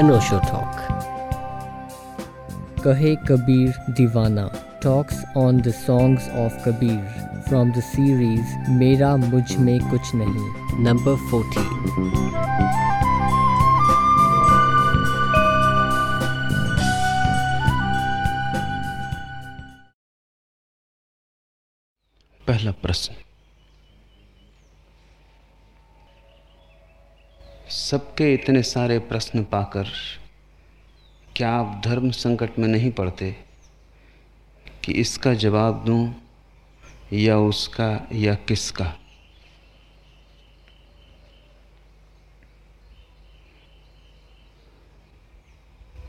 अनोशो talk Kahe Kabir Diwana talks on the songs of Kabir from the series Mera Mujhmein Kuchh नहीं। Number fourteen पहला प्रश्न। सबके इतने सारे प्रश्न पाकर क्या आप धर्म संकट में नहीं पड़ते कि इसका जवाब दूँ या उसका या किसका?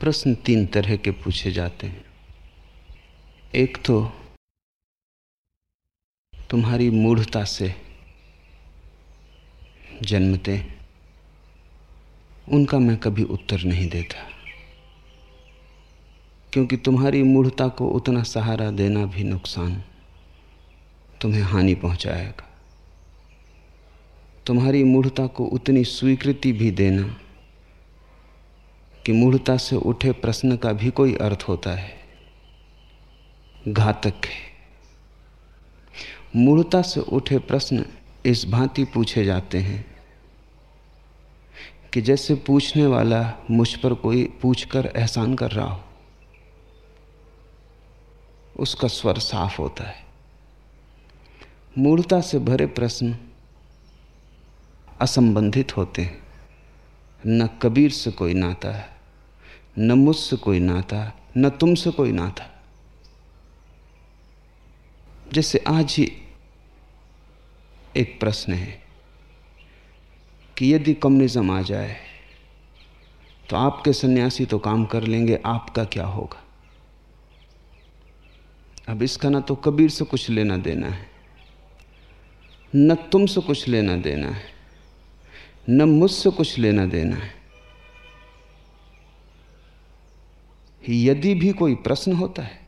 प्रश्न तीन तरह के पूछे जाते हैं। एक तो तुम्हारी मूढ़ता से जन्मते उनका मैं कभी उत्तर नहीं देता। क्योंकि तुम्हारी मूढ़ता को उतना सहारा देना भी नुकसान तुम्हें हानि पहुंचाएगा। तुम्हारी मूढ़ता को उतनी स्वीकृति भी देना कि मूढ़ता से उठे प्रश्न का भी कोई अर्थ होता है। घातक है। मूढ़ता से उठे प्रश्न इस भांति पूछे जाते हैं कि जैसे पूछने वाला मुझ पर कोई पूछकर एहसान कर रहा हो, उसका स्वर साफ़ होता है। मूर्ता से भरे प्रश्न असंबंधित होते हैं। न कबीर से कोई नाता है, न मुझसे कोई नाता, न तुमसे कोई नाता। जैसे आज ही एक प्रश्न है। कि यदि कम्युनिज्म आ जाए तो आपके सन्यासी तो काम कर लेंगे, आपका क्या होगा? अब इसका ना तो कबीर से कुछ लेना देना है, न तुमसे कुछ लेना देना है, न मुझसे कुछ लेना देना है। यदि भी कोई प्रश्न होता है,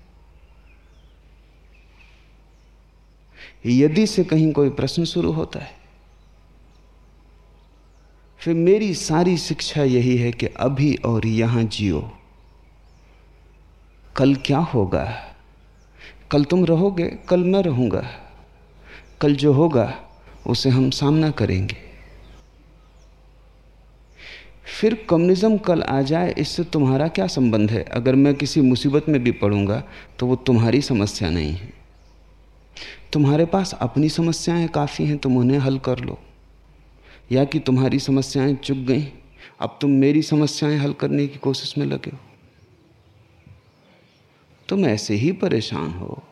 यदि से कहीं कोई प्रश्न शुरू होता है फिर मेरी सारी शिक्षा यही है कि अभी और यहाँ जियो। कल क्या होगा? कल तुम रहोगे, कल मैं रहूँगा। कल जो होगा, उसे हम सामना करेंगे। फिर कम्युनिज्म कल आ जाए, इससे तुम्हारा क्या संबंध है? अगर मैं किसी मुसीबत में भी पड़ूँगा तो वो तुम्हारी समस्या नहीं है। तुम्हारे पास अपनी समस्याएँ काफ़ी हैं, तुम उन्हें हल कर लो। या कि तुम्हारी समस्याएँ चुक गई। अब तुम मेरी समस्याएँ हल करने की कोशिश में लगे हो। तुम ऐसे ही परेशान हो।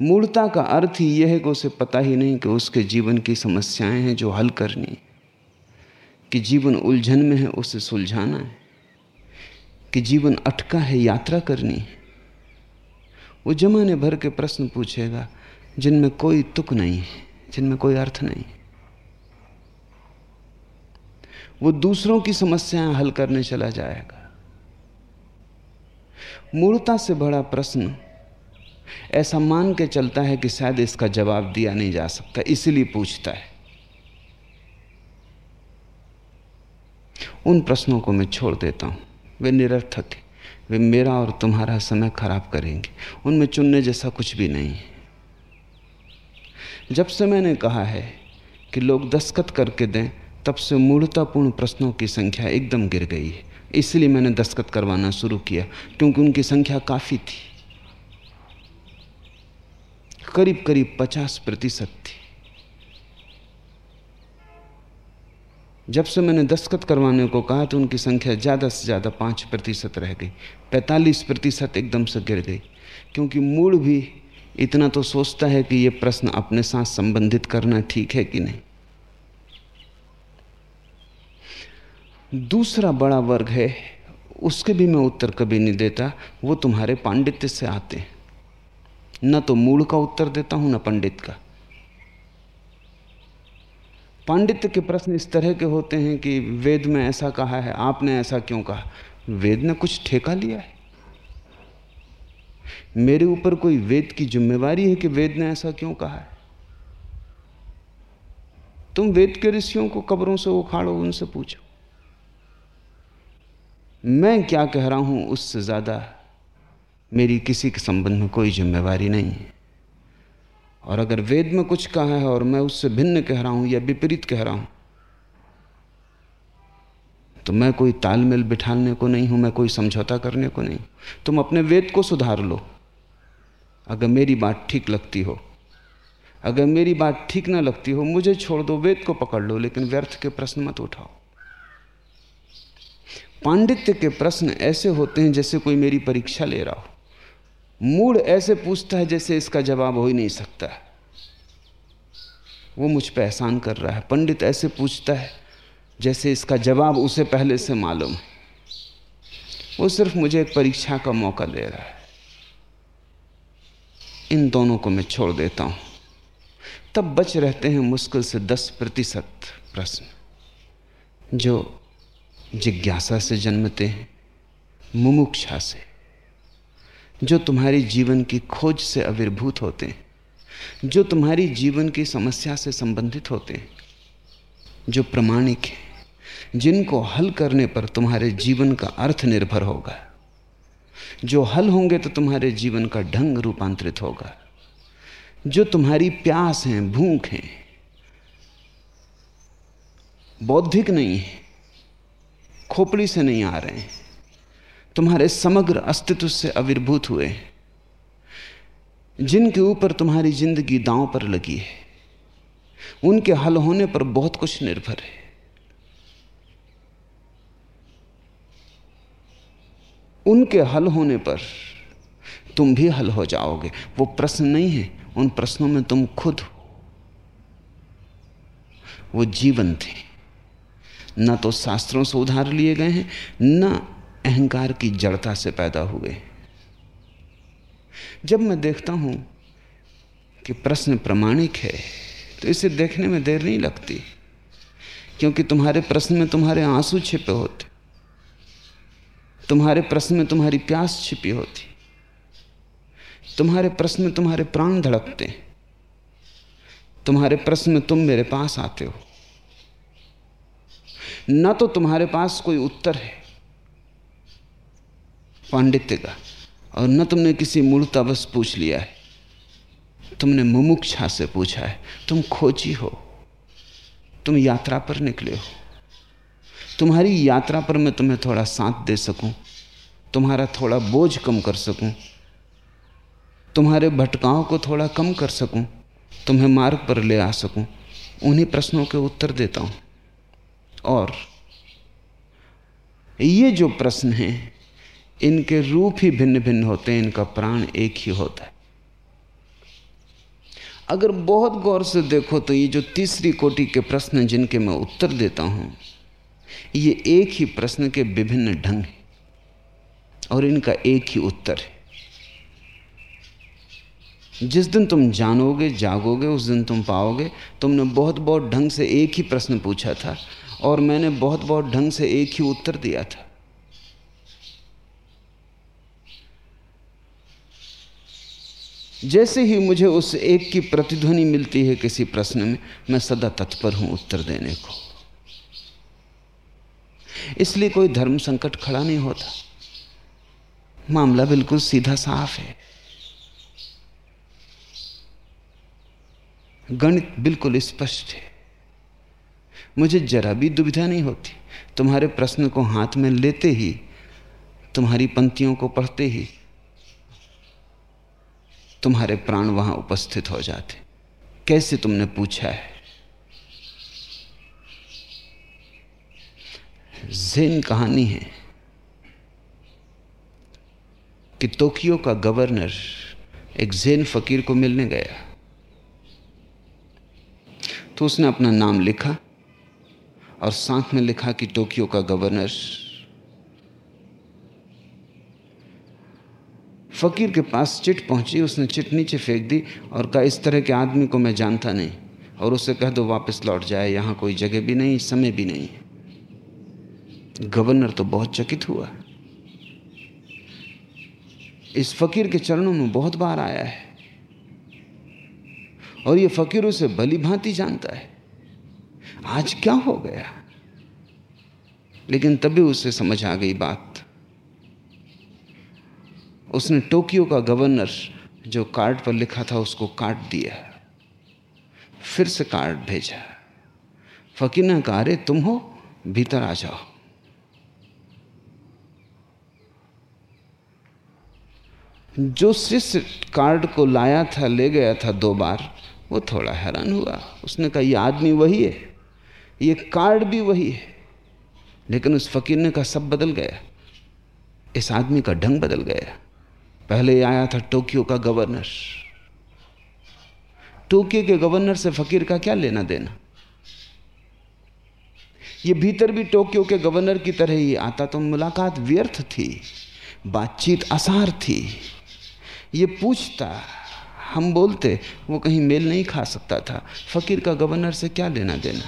मूर्ता का अर्थ ही यह है कि उसे पता ही नहीं कि उसके जीवन की समस्याएँ हैं जो हल करनी कि जीवन उलझन में है, उसे सुलझाना है। कि जीवन अटका है, यात्रा करनी है। वो जमाने भर के प्रश्न पूछेगा, जिनमें कोई तुक नहीं है, जिनमें कोई अर्थ नहीं वो दूसरों की समस्याएँ हल करने चला जाएगा। मूर्ता से बड़ा प्रश्न ऐसा मान के चलता है कि शायद इसका जवाब दिया नहीं जा सकता, इसलिए पूछता है। उन प्रश्नों को मैं छोड़ देता हूँ। वे निरर्थक हैं। वे मेरा और तुम्हारा समय खराब करेंगे। उनमें चुनने जैसा कुछ भी नहीं है। जब से मैंने कहा है कि लोग दस्खत करके दें तब से मूर्तापूर्ण प्रश्नों की संख्या एकदम गिर गई है। इसलिए मैंने दस्खत करवाना शुरू किया, क्योंकि उनकी संख्या काफ़ी थी। करीब करीब पचास प्रतिशत थी। जब से मैंने दस्तखत करवाने को कहा तो उनकी संख्या ज़्यादा से ज़्यादा पाँच प्रतिशत रह गई। पैंतालीस प्रतिशत एकदम से गिर गई, क्योंकि मूड भी इतना तो सोचता है कि ये प्रश्न अपने साथ संबंधित करना ठीक है कि नहीं। दूसरा बड़ा वर्ग है, उसके भी मैं उत्तर कभी नहीं देता, वो तुम्हारे पांडित्य से आते हैं। न तो मूल का उत्तर देता हूँ, न पंडित का। पांडित्य के प्रश्न इस तरह के होते हैं कि वेद में ऐसा कहा है, आपने ऐसा क्यों कहा? वेद ने कुछ ठेका लिया है। मेरे ऊपर कोई वेद की जिम्मेवारी है कि वेद ने ऐसा क्यों कहा है? तुम वेद के ऋषियों को कब्रों से उखाड़ो, उनसे पूछो। मैं क्या कह रहा हूँ, उससे ज़्यादा मेरी किसी के संबंध में कोई जिम्मेवारी नहीं है। और अगर वेद में कुछ कहा है और मैं उससे भिन्न कह रहा हूँ या विपरीत कह रहा हूँ तो मैं कोई तालमेल बिठाने को नहीं हूँ, मैं कोई समझौता करने को नहीं। तुम अपने वेद को सुधार लो। अगर मेरी बात ठीक लगती हो, अगर मेरी बात ठीक ना लगती हो, मुझे छोड़ दो, वेद को पकड़ लो, लेकिन व्यर्थ के प्रश्न मत उठाओ। पांडित्य के प्रश्न ऐसे होते हैं जैसे कोई मेरी परीक्षा ले रहा हो। मूड ऐसे पूछता है जैसे इसका जवाब हो ही नहीं सकता। वो मुझ पर एहसान कर रहा है। पंडित ऐसे पूछता है जैसे इसका जवाब उसे पहले से मालूम है। वो सिर्फ़ मुझे एक परीक्षा का मौका दे रहा है। इन दोनों को मैं छोड़ देता हूँ। तब बच रहते हैं मुश्किल से दस प्रतिशत प्रश्न, जो जिज्ञासा से जन्मते हैं, मुमुक्षा से। जो तुम्हारी जीवन की खोज से आविर्भूत होते हैं, जो तुम्हारी जीवन की समस्या से संबंधित होते हैं, जो प्रमाणिक हैं, जिनको हल करने पर तुम्हारे जीवन का अर्थ निर्भर होगा। जो हल होंगे तो तुम्हारे जीवन का ढंग रूपांतरित होगा। जो तुम्हारी प्यास है, भूख है, बौद्धिक नहीं है खोपड़ी से नहीं आ रहे हैं। तुम्हारे समग्र अस्तित्व से आविर्भूत हुए। जिनके ऊपर तुम्हारी ज़िंदगी दांव पर लगी है, उनके हल होने पर बहुत कुछ निर्भर है। उनके हल होने पर तुम भी हल हो जाओगे। वो प्रश्न नहीं है, उन प्रश्नों में तुम खुद हो। वो जीवन थे न तो शास्त्रों से उधार लिए गए हैं, न अहंकार की जड़ता से पैदा हुए जब मैं देखता हूँ कि प्रश्न प्रमाणिक है तो इसे देखने में देर नहीं लगती, क्योंकि तुम्हारे प्रश्न में तुम्हारे आँसू छिपे होते, तुम्हारे प्रश्न में तुम्हारी प्यास छिपी होती, तुम्हारे प्रश्न में तुम्हारे प्राण धड़कते, तुम्हारे प्रश्न में तुम मेरे पास आते हो। न तो तुम्हारे पास कोई उत्तर है, पांडित्य का, और न तुमने किसी मूर्ता बस पूछ लिया है। तुमने मुमुक्षा से पूछा है, तुम खोजी हो, तुम यात्रा पर निकले हो। तुम्हारी यात्रा पर मैं तुम्हें थोड़ा साथ दे सकूँ, तुम्हारा थोड़ा बोझ कम कर सकूँ, तुम्हारे भटकाव को थोड़ा कम कर सकूँ, तुम्हें मार्ग पर ले आ सकूँ, उन्हीं प्रश्नों के उत्तर देता हूँ। और ये जो प्रश्न हैं, इनके रूप ही भिन्न भिन्न होते हैं, इनका प्राण एक ही होता है। अगर बहुत गौर से देखो तो ये जो तीसरी कोटि के प्रश्न जिनके मैं उत्तर देता हूँ, ये एक ही प्रश्न के विभिन्न ढंग हैं और इनका एक ही उत्तर है। जिस दिन तुम जानोगे, जागोगे, उस दिन तुम पाओगे, तुमने बहुत बहुत ढंग से एक ही प्रश्न पूछा था और मैंने बहुत बहुत ढंग से एक ही उत्तर दिया था। जैसे ही मुझे उस एक की प्रतिध्वनि मिलती है किसी प्रश्न में, मैं सदा तत्पर हूँ उत्तर देने को। इसलिए कोई धर्म संकट खड़ा नहीं होता। मामला बिल्कुल सीधा साफ़ है। गणित बिल्कुल स्पष्ट है। मुझे जरा भी दुविधा नहीं होती। तुम्हारे प्रश्न को हाथ में लेते ही, तुम्हारी पंक्तियों को पढ़ते ही, तुम्हारे प्राण वहाँ उपस्थित हो जाते। कैसे तुमने पूछा है? जेन कहानी है कि टोक्यो का गवर्नर एक जेन फकीर को मिलने गया। तो उसने अपना नाम लिखा। और साथ में लिखा कि टोक्यो का गवर्नर। फकीर के पास चिट पहुँची, उसने चिट नीचे फेंक दी और कहा, इस तरह के आदमी को मैं जानता नहीं। और उसे कह दो, वापस लौट जाए, यहाँ कोई जगह भी नहीं, समय भी नहीं। गवर्नर तो बहुत चकित हुआ। इस फकीर के चरणों में बहुत बार आया है। और ये फकीर उसे भली भांति जानता है। आज क्या हो गया? लेकिन तभी उसे समझ आ गई बात। उसने टोक्यो का गवर्नर जो कार्ड पर लिखा था, उसको काट दिया। फिर से कार्ड भेजा। फकीर ने कहा अरे, तुम हो, भीतर आ जाओ। जो शिष्य कार्ड को लाया था, ले गया था दो बार, वो थोड़ा हैरान हुआ। उसने कहा, ये आदमी वही है। ये कार्ड भी वही है। लेकिन उस फकीर ने कहा, सब बदल गया। इस आदमी का ढंग बदल गया। पहले आया था टोक्यो का गवर्नर टोक्यो के गवर्नर से फकीर का क्या लेना देना? ये भीतर भी टोक्यो के गवर्नर की तरह ही आता तो मुलाकात व्यर्थ थी, बातचीत आसार थी। ये पूछता, हम बोलते, वो कहीं मेल नहीं खा सकता था। फकीर का गवर्नर से क्या लेना देना?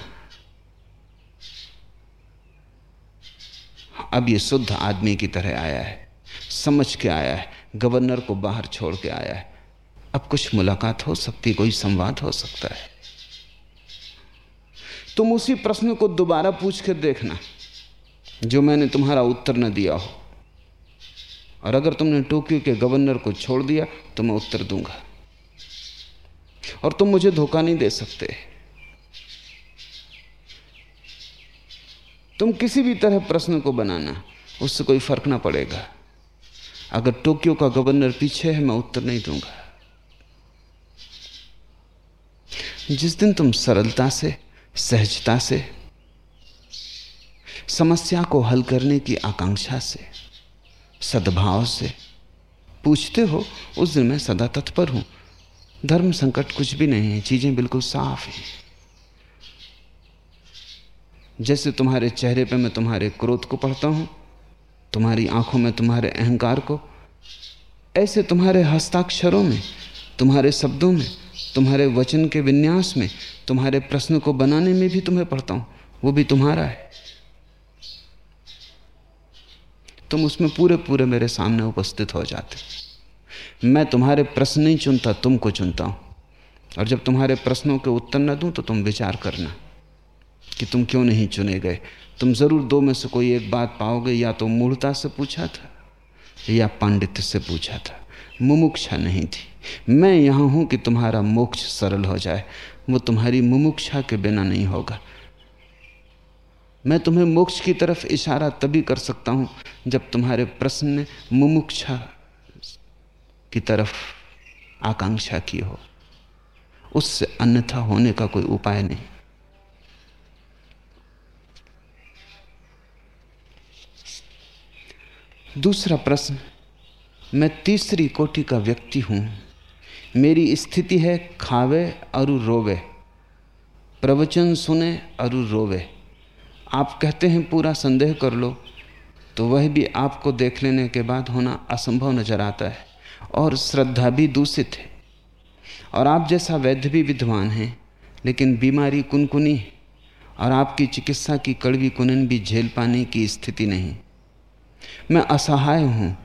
अब ये शुद्ध आदमी की तरह आया है, समझ के आया है, गवर्नर को बाहर छोड़ के आया है। अब कुछ मुलाकात हो सकती, कोई संवाद हो सकता है। तुम उसी प्रश्न को दोबारा पूछ कर देखना, जो मैंने तुम्हारा उत्तर न दिया हो। और अगर तुमने टोक्यो के गवर्नर को छोड़ दिया तो मैं उत्तर दूँगा। और तुम मुझे धोखा नहीं दे सकते। तुम किसी भी तरह प्रश्न को बनाना, उससे कोई फ़र्क ना पड़ेगा। अगर टोक्यो का गवर्नर पीछे है, मैं उत्तर नहीं दूँगा। जिस दिन तुम सरलता से, सहजता से, समस्या को हल करने की आकांक्षा से, सद्भाव से पूछते हो, उस दिन मैं सदा तत्पर हूँ। धर्म संकट कुछ भी नहीं है, चीज़ें बिल्कुल साफ़ हैं। जैसे तुम्हारे चेहरे पे मैं तुम्हारे क्रोध को पढ़ता हूँ, तुम्हारी आँखों में तुम्हारे अहंकार को, ऐसे तुम्हारे हस्ताक्षरों में, तुम्हारे शब्दों में, तुम्हारे वचन के विन्यास में, तुम्हारे प्रश्न को बनाने में भी तुम्हें पढ़ता हूँ, वो भी तुम्हारा है। तुम उसमें पूरे पूरे मेरे सामने उपस्थित हो जाते मैं तुम्हारे प्रश्न नहीं चुनता, तुमको चुनता हूँ। और जब तुम्हारे प्रश्नों के उत्तर न दूँ तो तुम विचार करना। कि तुम क्यों नहीं चुने गए? तुम ज़रूर दो में से कोई एक बात पाओगे, या तो मूर्ता से पूछा था, या पांडित्य से पूछा था। मुमुक्षा नहीं थी। मैं यहाँ हूँ कि तुम्हारा मोक्ष सरल हो जाए। वो तुम्हारी मुमुक्षा के बिना नहीं होगा। मैं तुम्हें मोक्ष की तरफ़ इशारा तभी कर सकता हूँ, जब तुम्हारे प्रश्न ने मुमुक्षा की तरफ़ आकांक्षा की हो। उससे अन्यथा होने का कोई उपाय नहीं। दूसरा प्रश्न, मैं तीसरी कोटि का व्यक्ति हूँ। मेरी स्थिति है खावे अरु रोवे। प्रवचन सुने अरु रोवे। आप कहते हैं पूरा संदेह कर लो तो वह भी आपको देख लेने के बाद होना असंभव नज़र आता है और श्रद्धा भी दूषित है। और आप जैसा वैद्य भी विद्वान हैं, लेकिन बीमारी कुनकुनी है और आपकी चिकित्सा की कड़वी कुनन भी झेल पाने की स्थिति नहीं। मैं असहाय हूँ,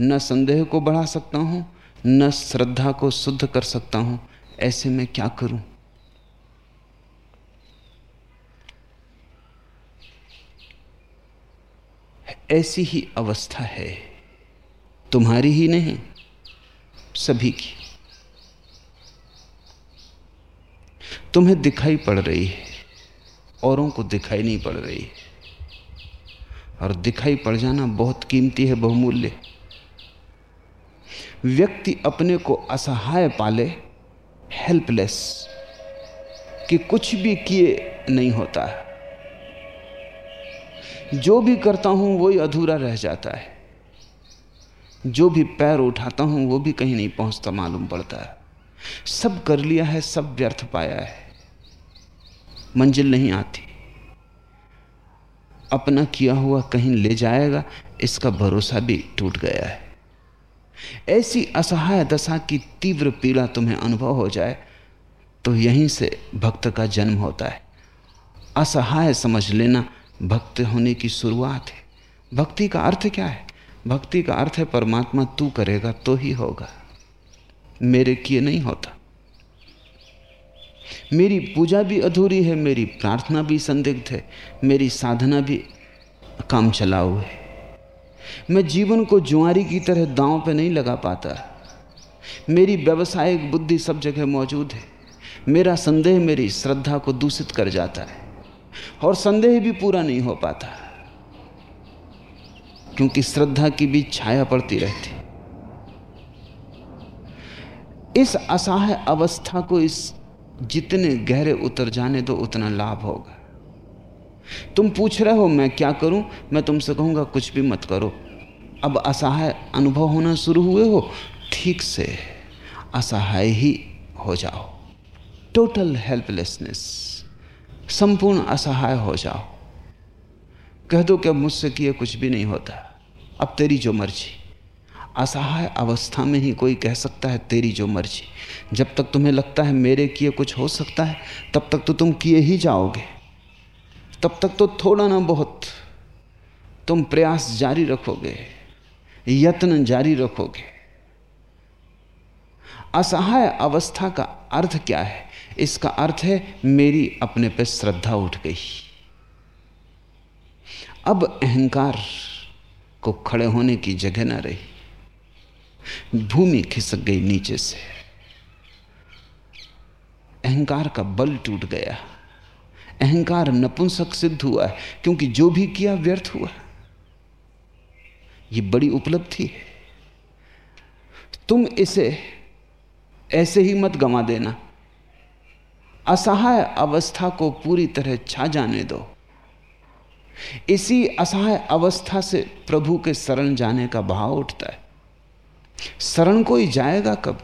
न संदेह को बढ़ा सकता हूँ, न श्रद्धा को शुद्ध कर सकता हूँ, ऐसे में क्या करूँ? ऐसी ही अवस्था है, तुम्हारी ही नहीं, सभी की। तुम्हें दिखाई पड़ रही है, औरों को दिखाई नहीं पड़ रही। है और दिखाई पड़ जाना बहुत कीमती है, बहुमूल्य। व्यक्ति अपने को असहाय पाले हेल्पलेस कि कुछ भी किए नहीं होता है। जो भी करता हूँ, वही अधूरा रह जाता है। जो भी पैर उठाता हूँ, वो भी कहीं नहीं पहुँचता, मालूम पड़ता है। सब कर लिया है, सब व्यर्थ पाया है। मंजिल नहीं आती। अपना किया हुआ कहीं ले जाएगा, इसका भरोसा भी टूट गया है। ऐसी असहाय दशा की तीव्र पीड़ा तुम्हें अनुभव हो जाए तो यहीं से भक्त का जन्म होता है। असहाय समझ लेना भक्त होने की शुरुआत है। भक्ति का अर्थ क्या है? भक्ति का अर्थ है, परमात्मा तू करेगा तो ही होगा। मेरे किए नहीं होता। मेरी पूजा भी अधूरी है, मेरी प्रार्थना भी संदिग्ध है, मेरी साधना भी काम चलाऊ है। मैं जीवन को जुआरी की तरह दांव पे नहीं लगा पाता। मेरी व्यवसायिक बुद्धि सब जगह मौजूद है। मेरा संदेह मेरी श्रद्धा को दूषित कर जाता है और संदेह भी पूरा नहीं हो पाता, क्योंकि श्रद्धा की भी छाया पड़ती रहती। इस असहाय अवस्था को, इस जितने गहरे उतर जाने दो उतना लाभ होगा। तुम पूछ रहे हो, मैं क्या करूँ? मैं तुमसे कहूँगा, कुछ भी मत करो। अब असहाय अनुभव होना शुरू हुए हो, ठीक से असहाय ही हो जाओ। टोटल हेल्पलेसनेस संपूर्ण असहाय हो जाओ। कह दो कि मुझसे किए कुछ भी नहीं होता। अब तेरी जो मर्ज़ी। असहाय अवस्था में ही कोई कह सकता है, तेरी जो मर्ज़ी। जब तक तुम्हें लगता है मेरे किए कुछ हो सकता है, तब तक तो तुम किए ही जाओगे। तब तक तो थोड़ा ना बहुत तुम प्रयास जारी रखोगे, यत्न जारी रखोगे। असहाय अवस्था का अर्थ क्या है? इसका अर्थ है, मेरी अपने पे श्रद्धा उठ गई। अब अहंकार को खड़े होने की जगह ना रही। भूमि खिसक गई नीचे से। अहंकार का बल टूट गया। अहंकार नपुंसक सिद्ध हुआ है, क्योंकि जो भी किया व्यर्थ हुआ। यह बड़ी उपलब्धि है। तुम इसे ऐसे ही मत गंवा देना। असहाय अवस्था को पूरी तरह छा जाने दो। इसी असहाय अवस्था से प्रभु के शरण जाने का भाव उठता है। शरण कोई जाएगा कब?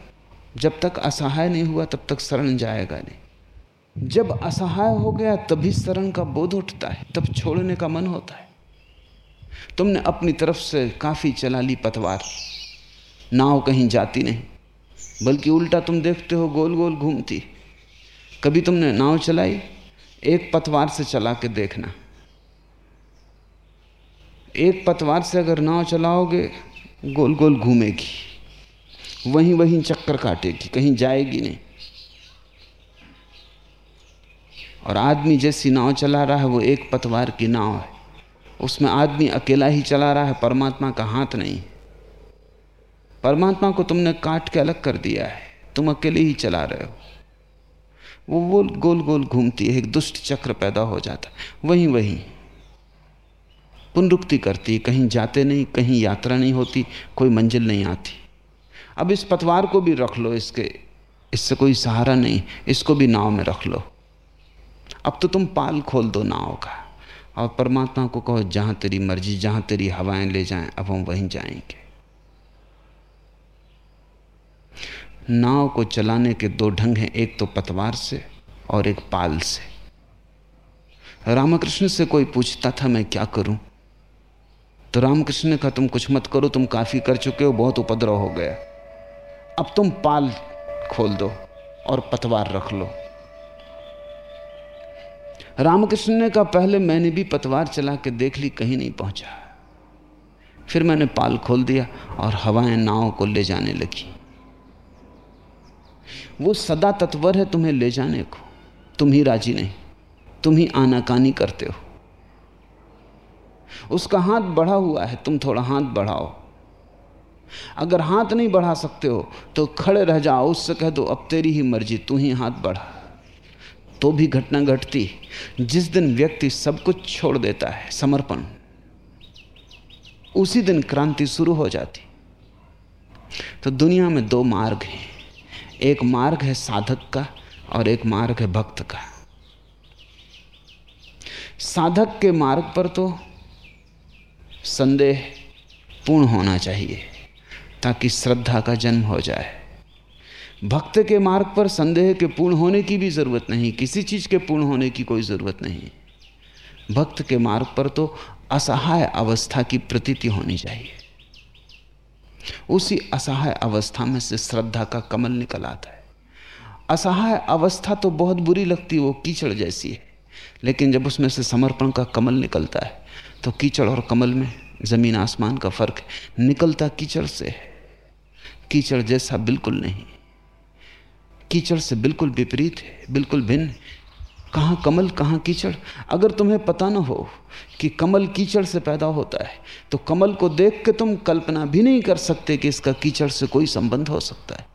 जब तक असहाय नहीं हुआ, तब तक शरण जाएगा नहीं। जब असहाय हो गया, तभी शरण का बोध उठता है, तब छोड़ने का मन होता है। तुमने अपनी तरफ़ से काफ़ी चला ली पतवार। नाव कहीं जाती नहीं, बल्कि उल्टा तुम देखते हो गोल गोल घूमती। कभी तुमने नाव चलाई? एक पतवार से चला के देखना। एक पतवार से अगर नाव चलाओगे गोल गोल घूमेगी। वहीं वहीं चक्कर काटेगी, कहीं जाएगी नहीं। और आदमी जैसी नाव चला रहा है, वो एक पतवार की नाव है। उसमें आदमी अकेला ही चला रहा है, परमात्मा का हाथ नहीं। परमात्मा को तुमने काट के अलग कर दिया है, तुम अकेले ही चला रहे हो। वो वो गोल गोल घूमती है, एक दुष्ट चक्र पैदा हो जाता वहीं वहीं पुनरुक्ति करती, कहीं जाते नहीं, कहीं यात्रा नहीं होती, कोई मंजिल नहीं आती। अब इस पतवार को भी रख लो, इसके, इससे कोई सहारा नहीं, इसको भी नाव में रख लो। अब तो तुम पाल खोल दो नाव का, और परमात्मा को कहो, जहाँ तेरी मर्ज़ी, जहाँ तेरी हवाएँ ले जाएँ, अब हम वहीं जाएँगे। नाव को चलाने के दो ढंग हैं, एक तो पतवार से, और एक पाल से। रामकृष्ण से कोई पूछता था, मैं क्या करूँ? तो रामकृष्ण ने कहा, तुम कुछ मत करो, तुम काफ़ी कर चुके हो, बहुत उपद्रव हो गया। अब तुम पाल खोल दो और पतवार रख लो। रामकृष्ण ने कहा, पहले मैंने भी पतवार चला के देख ली, कहीं नहीं पहुँचा। फिर मैंने पाल खोल दिया और हवाएँ नाव को ले जाने लगी। वो सदा तत्वर है, तुम्हें ले जाने को। तुम ही राज़ी नहीं, तुम ही आनाकानी करते हो। उसका हाथ बढ़ा हुआ है, तुम थोड़ा हाथ बढ़ाओ। अगर हाथ नहीं बढ़ा सकते हो तो खड़े रह जाओ, उससे कह दो, अब तेरी ही मर्ज़ी, तू ही हाथ बढ़ा। तो भी घटना घटती, जिस दिन व्यक्ति सब कुछ छोड़ देता है, समर्पण, उसी दिन क्रांति शुरू हो जाती। तो दुनिया में दो मार्ग हैं। एक मार्ग है साधक का, और एक मार्ग है भक्त का। साधक के मार्ग पर तो संदेह पूर्ण होना चाहिए, ताकि श्रद्धा का जन्म हो जाए। भक्त के मार्ग पर संदेह के पूर्ण होने की भी ज़रूरत नहीं, किसी चीज़ के पूर्ण होने की कोई ज़रूरत नहीं। भक्त के मार्ग पर तो असहाय अवस्था की प्रतीति होनी चाहिए। उसी असहाय अवस्था में से श्रद्धा का कमल निकल आता है। असहाय अवस्था तो बहुत बुरी लगती है, वो कीचड़ जैसी है, लेकिन जब उसमें से समर्पण का कमल निकलता है तो कीचड़ और कमल में ज़मीन आसमान का फ़र्क है। निकलता कीचड़ से है। कीचड़ जैसा बिल्कुल नहीं। कीचड़ से बिल्कुल विपरीत है, बिल्कुल भिन्न कहाँ कमल, कहाँ कीचड़? अगर तुम्हें पता ना हो कि कमल कीचड़ से पैदा होता है तो कमल को देख के तुम कल्पना भी नहीं कर सकते कि इसका कीचड़ से कोई संबंध हो सकता है।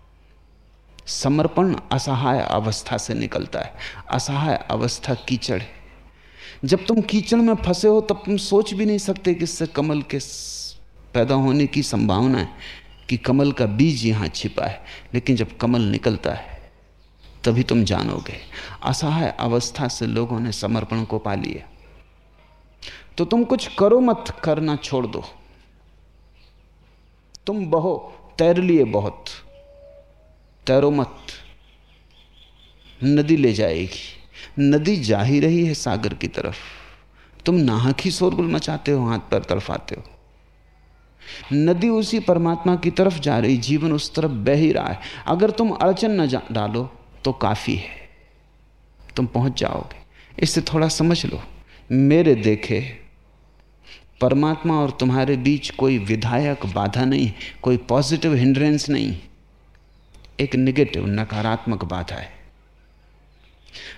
समर्पण असहाय अवस्था से निकलता है। असहाय अवस्था कीचड़ है। जब तुम कीचड़ में फंसे हो, तब तुम सोच भी नहीं सकते कि इससे कमल के पैदा होने की संभावना है कि कमल का बीज यहाँ छिपा है। लेकिन जब कमल निकलता है, तभी तुम जानोगे। असहाय अवस्था से लोगों ने समर्पण को पा लिया। तो तुम कुछ करो मत, करना छोड़ दो। तुम बहो, तैर लिए बहुत। तैरो मत, नदी ले जाएगी। नदी जा ही रही है सागर की तरफ़। तुम नाहक ही शोरगुल मचाते हो, हाथ पर तड़फाते हो। नदी उसी परमात्मा की तरफ़ जा रही, जीवन उस तरफ़ बह ही रहा है। अगर तुम अड़चन न डालो तो काफ़ी है। तुम पहुँच जाओगे। इससे थोड़ा समझ लो, मेरे देखे, परमात्मा और तुम्हारे बीच कोई विधायक बाधा नहीं, कोई पॉजिटिव हिंड्रेंस नहीं। एक निगेटिव नकारात्मक बाधा है।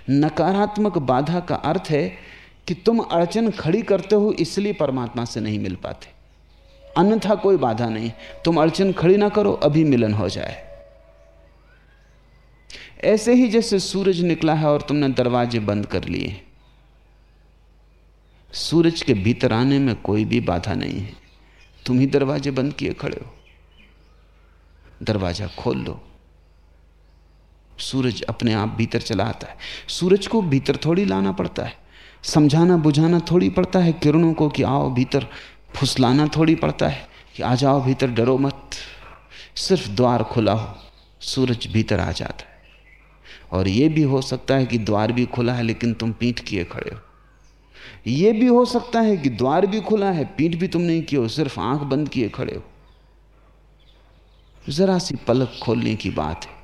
नकारात्मक बाधा का अर्थ है कि तुम अड़चन खड़ी करते हो इसलिए परमात्मा से नहीं मिल पाते। अन्यथा कोई बाधा नहीं। तुम अड़चन खड़ी ना करो, अभी मिलन हो जाए। ऐसे ही जैसे सूरज निकला है और तुमने दरवाजे बंद कर लिए। सूरज के भीतर आने में कोई भी बाधा नहीं है। तुम ही दरवाजे बंद किए खड़े हो। दरवाज़ा खोल लो। सूरज अपने आप भीतर चला आता है। सूरज को भीतर थोड़ी लाना पड़ता है। समझाना, बुझाना थोड़ी पड़ता है। किरणों को कि आओ भीतर फुसलाना थोड़ी पड़ता है कि आ जाओ भीतर, डरो मत। सिर्फ़ द्वार खुला हो, सूरज भीतर आ जाता है। और यह भी हो सकता है कि द्वार भी खुला है, लेकिन तुम पीठ किए खड़े हो। यह भी हो सकता है कि द्वार भी खुला है, पीठ भी तुम नहीं किए हो, सिर्फ़ आँख बंद किए खड़े हो। जरा सी पलक खोलने की बात है।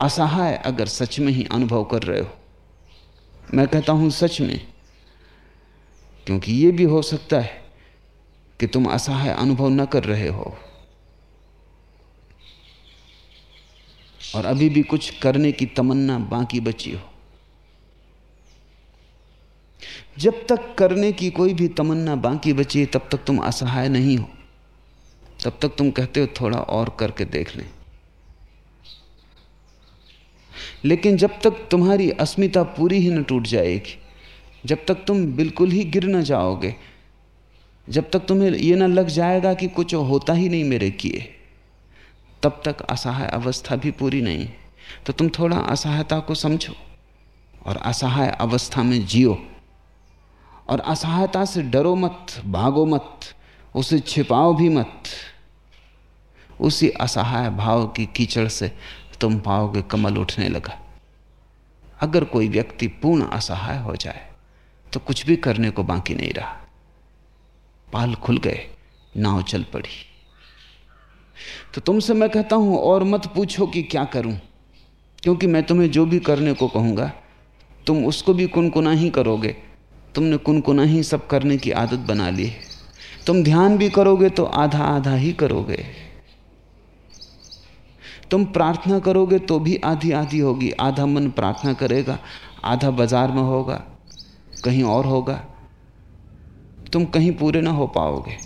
असहाय अगर सच में ही अनुभव कर रहे हो। मैं कहता हूँ सच में, क्योंकि यह भी हो सकता है कि तुम असहाय अनुभव न कर रहे हो। और अभी भी कुछ करने की तमन्ना बाकी बची हो। जब तक करने की कोई भी तमन्ना बाकी बची है, तब तक तुम असहाय नहीं हो। तब तक तुम कहते हो, थोड़ा और करके देख लें। लेकिन जब तक तुम्हारी अस्मिता पूरी ही न टूट जाएगी, जब तक तुम बिल्कुल ही गिर न जाओगे, जब तक तुम्हें यह ना लग जाएगा कि कुछ होता ही नहीं मेरे किए, तब तक असहाय अवस्था भी पूरी नहीं। तो तुम थोड़ा असहायता को समझो और असहाय अवस्था में जियो और असहायता से डरो मत, भागो मत, उसे छिपाओ भी मत। उसी असहाय भाव की कीचड़ से तुम पाओगे कमल उठने लगा। अगर कोई व्यक्ति पूर्ण असहाय हो जाए तो कुछ भी करने को बाकी नहीं रहा। पाल खुल गए, नाव चल पड़ी। तो तुमसे मैं कहता हूँ, और मत पूछो कि क्या करूँ, क्योंकि मैं तुम्हें जो भी करने को कहूँगा, तुम उसको भी कुनकुना ही करोगे। तुमने कुनकुना ही सब करने की आदत बना ली है। तुम ध्यान भी करोगे तो आधा आधा ही करोगे। तुम प्रार्थना करोगे तो भी आधी आधी होगी। आधा मन प्रार्थना करेगा, आधा बाज़ार में होगा, कहीं और होगा। तुम कहीं पूरे ना हो पाओगे।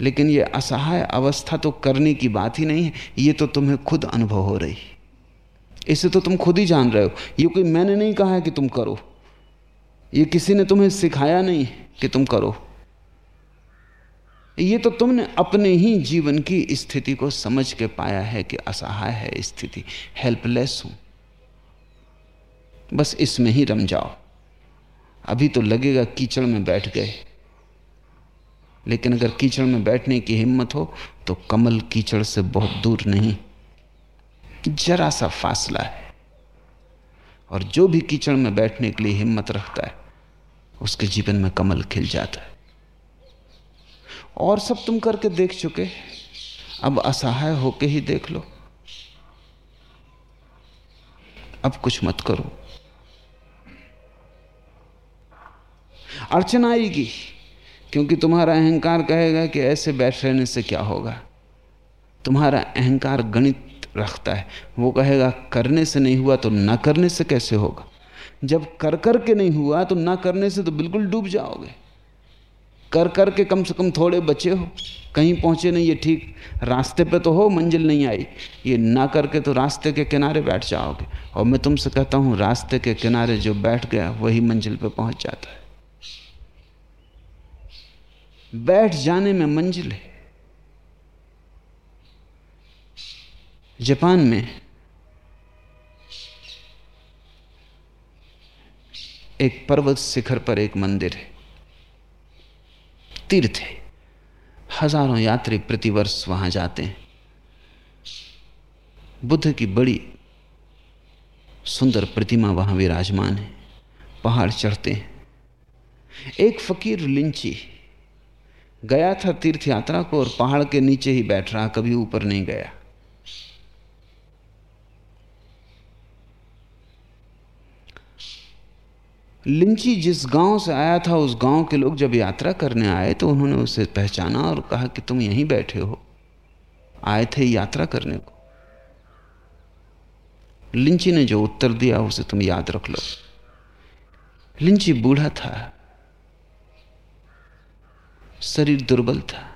लेकिन ये असहाय अवस्था तो करने की बात ही नहीं है, ये तो तुम्हें खुद अनुभव हो रही। इसे तो तुम खुद ही जान रहे हो। ये कोई मैंने नहीं कहा है कि तुम करो। ये किसी ने तुम्हें सिखाया नहीं कि तुम करो। ये तो तुमने अपने ही जीवन की स्थिति को समझ के पाया है कि असहाय है स्थिति। हेल्पलेस हूँ। बस इसमें ही रम जाओ। अभी तो लगेगा कीचड़ में बैठ गए। लेकिन अगर कीचड़ में बैठने की हिम्मत हो तो कमल कीचड़ से बहुत दूर नहीं। जरा सा फासला है। और जो भी कीचड़ में बैठने के लिए हिम्मत रखता है, उसके जीवन में कमल खिल जाता है। और सब तुम करके देख चुके। अब असहाय होके ही देख लो। अब कुछ मत करो। अड़चन आएगी, क्योंकि तुम्हारा अहंकार कहेगा कि ऐसे बैठ रहने से क्या होगा। तुम्हारा अहंकार गणित रखता है। वो कहेगा, करने से नहीं हुआ तो ना करने से कैसे होगा? जब कर कर के नहीं हुआ तो ना करने से तो बिल्कुल डूब जाओगे। कर कर के कम से कम थोड़े बचे हो, कहीं पहुँचे नहीं, ये ठीक। रास्ते पे तो हो, मंजिल नहीं आई। ये ना करके तो रास्ते के किनारे बैठ जाओगे। और मैं तुमसे कहता हूँ, रास्ते के किनारे जो बैठ गया, वही मंजिल पे पहुँच जाता है। बैठ जाने में मंजिल है। जापान में एक पर्वत शिखर पर एक मंदिर है। तीर्थ है। हज़ारों यात्री प्रतिवर्ष वहाँ जाते हैं। बुद्ध की बड़ी सुंदर प्रतिमा वहाँ विराजमान है। पहाड़ चढ़ते हैं। एक फकीर लिंची गया था तीर्थ यात्रा को और पहाड़ के नीचे ही बैठ रहा, कभी ऊपर नहीं गया। लिंची जिस गाँव से आया था, उस गाँव के लोग जब यात्रा करने आए तो उन्होंने उसे पहचाना और कहा कि तुम यहीं बैठे हो। आए थे यात्रा करने को। लिंची ने जो उत्तर दिया, उसे तुम याद रख लो। लिंची बूढ़ा था। शरीर दुर्बल था।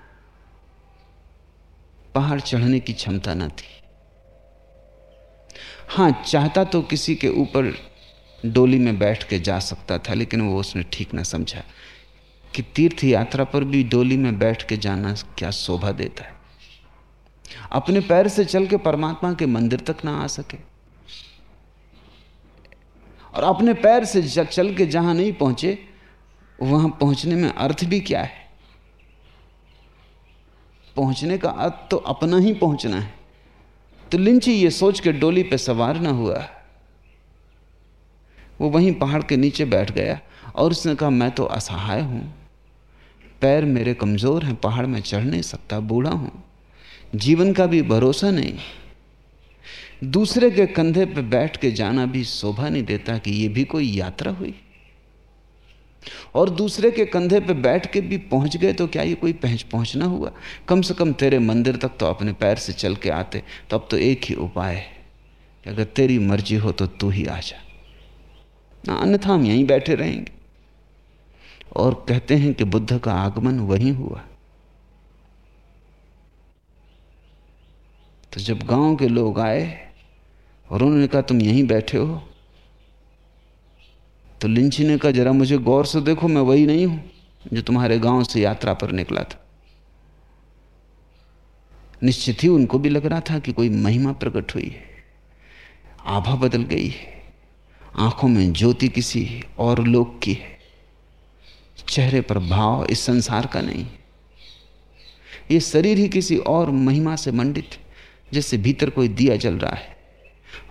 पहाड़ चढ़ने की क्षमता न थी। हाँ, चाहता तो किसी के ऊपर डोली में बैठ के जा सकता था, लेकिन वो उसने ठीक ना समझा कि तीर्थ यात्रा पर भी डोली में बैठ के जाना क्या शोभा देता है। अपने पैर से चल के परमात्मा के मंदिर तक ना आ सके। और अपने पैर से चल के जहाँ नहीं पहुँचे, वहाँ पहुँचने में अर्थ भी क्या है? पहुँचने का अर्थ तो अपना ही पहुँचना है। तो लिंची, ये सोच के डोली पे सवार ना हुआ। वो वहीं पहाड़ के नीचे बैठ गया और उसने कहा, मैं तो असहाय हूँ। पैर मेरे कमज़ोर हैं, पहाड़ में चढ़ नहीं सकता, बूढ़ा हूँ। जीवन का भी भरोसा नहीं। दूसरे के कंधे पर बैठ के जाना भी शोभा नहीं देता कि ये भी कोई यात्रा हुई। और दूसरे के कंधे पे बैठ के भी पहुँच गए तो क्या ये कोई पहुँच पहुँचना हुआ? कम से कम तेरे मंदिर तक तो अपने पैर से चल के आते तो अब तो एक ही उपाय है अगर तेरी मर्ज़ी हो तो तू ही आ जा। ना अन्यथा हम यहीं बैठे रहेंगे। और कहते हैं कि बुद्ध का आगमन वहीं हुआ। तो जब गाँव के लोग आए और उन्होंने कहा, तुम यहीं बैठे हो? तो लिंची ने कहा, जरा मुझे गौर से देखो, मैं वही नहीं हूँ जो तुम्हारे गाँव से यात्रा पर निकला था। निश्चित ही उनको भी लग रहा था कि कोई महिमा प्रकट हुई है, आभा बदल गई है। आँखों में ज्योति किसी और लोक की है। चेहरे पर भाव इस संसार का नहीं। ये शरीर ही किसी और महिमा से मंडित जैसे भीतर कोई दिया जल रहा है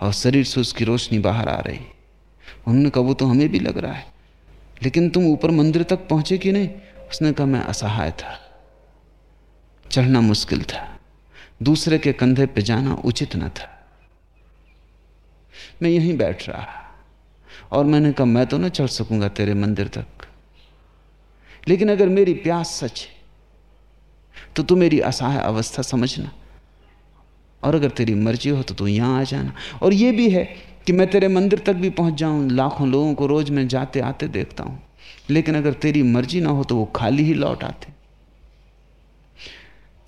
और शरीर से उसकी रोशनी बाहर आ रही। उन्होंने कहा वो तो हमें भी लग रहा है। लेकिन तुम ऊपर मंदिर तक पहुँचे कि नहीं? उसने कहा, मैं असहाय था। चढ़ना मुश्किल था। दूसरे के कंधे पे जाना उचित न था। मैं यहीं बैठ रहा। और मैंने कहा, मैं तो ना चढ़ सकूँगा तेरे मंदिर तक। लेकिन अगर मेरी प्यास सच है तो तू मेरी असहाय अवस्था समझना। और अगर तेरी मर्ज़ी हो तो तू यहाँ आ जाना। और यह भी है कि मैं तेरे मंदिर तक भी पहुँच जाऊँ, लाखों लोगों को रोज मैं जाते आते देखता हूँ। लेकिन अगर तेरी मर्ज़ी ना हो तो वो खाली ही लौट आते।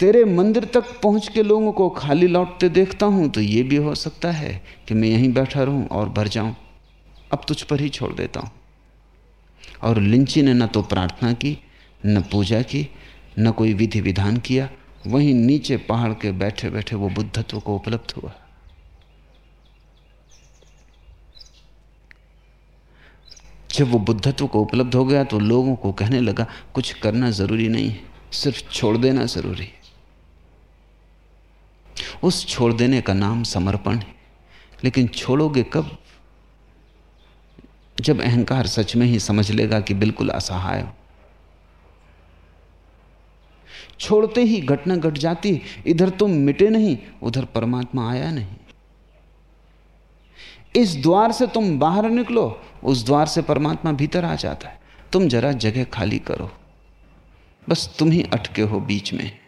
तेरे मंदिर तक पहुँच के लोगों को खाली लौटते देखता हूँ तो यह भी हो सकता है कि मैं यहीं बैठा रहूँ और भर जाऊँ। अब तुझ पर ही छोड़ देता हूँ। और लिंची ने न तो प्रार्थना की, न पूजा की, न कोई विधि विधान किया। वहीं नीचे पहाड़ के बैठे बैठे वो बुद्धत्व को उपलब्ध हुआ। जब वो बुद्धत्व को उपलब्ध हो गया तो लोगों को कहने लगा, कुछ करना ज़रूरी नहीं है, सिर्फ़ छोड़ देना ज़रूरी है। उस छोड़ देने का नाम समर्पण है, लेकिन छोड़ोगे कब? जब अहंकार सच में ही समझ लेगा कि बिल्कुल असहाय हो। छोड़ते ही घटना घट गट जाती, इधर तुम मिटे नहीं, उधर परमात्मा आया नहीं। इस द्वार से तुम बाहर निकलो, उस द्वार से परमात्मा भीतर आ जाता है। तुम जरा जगह खाली करो। बस तुम ही अटके हो बीच में।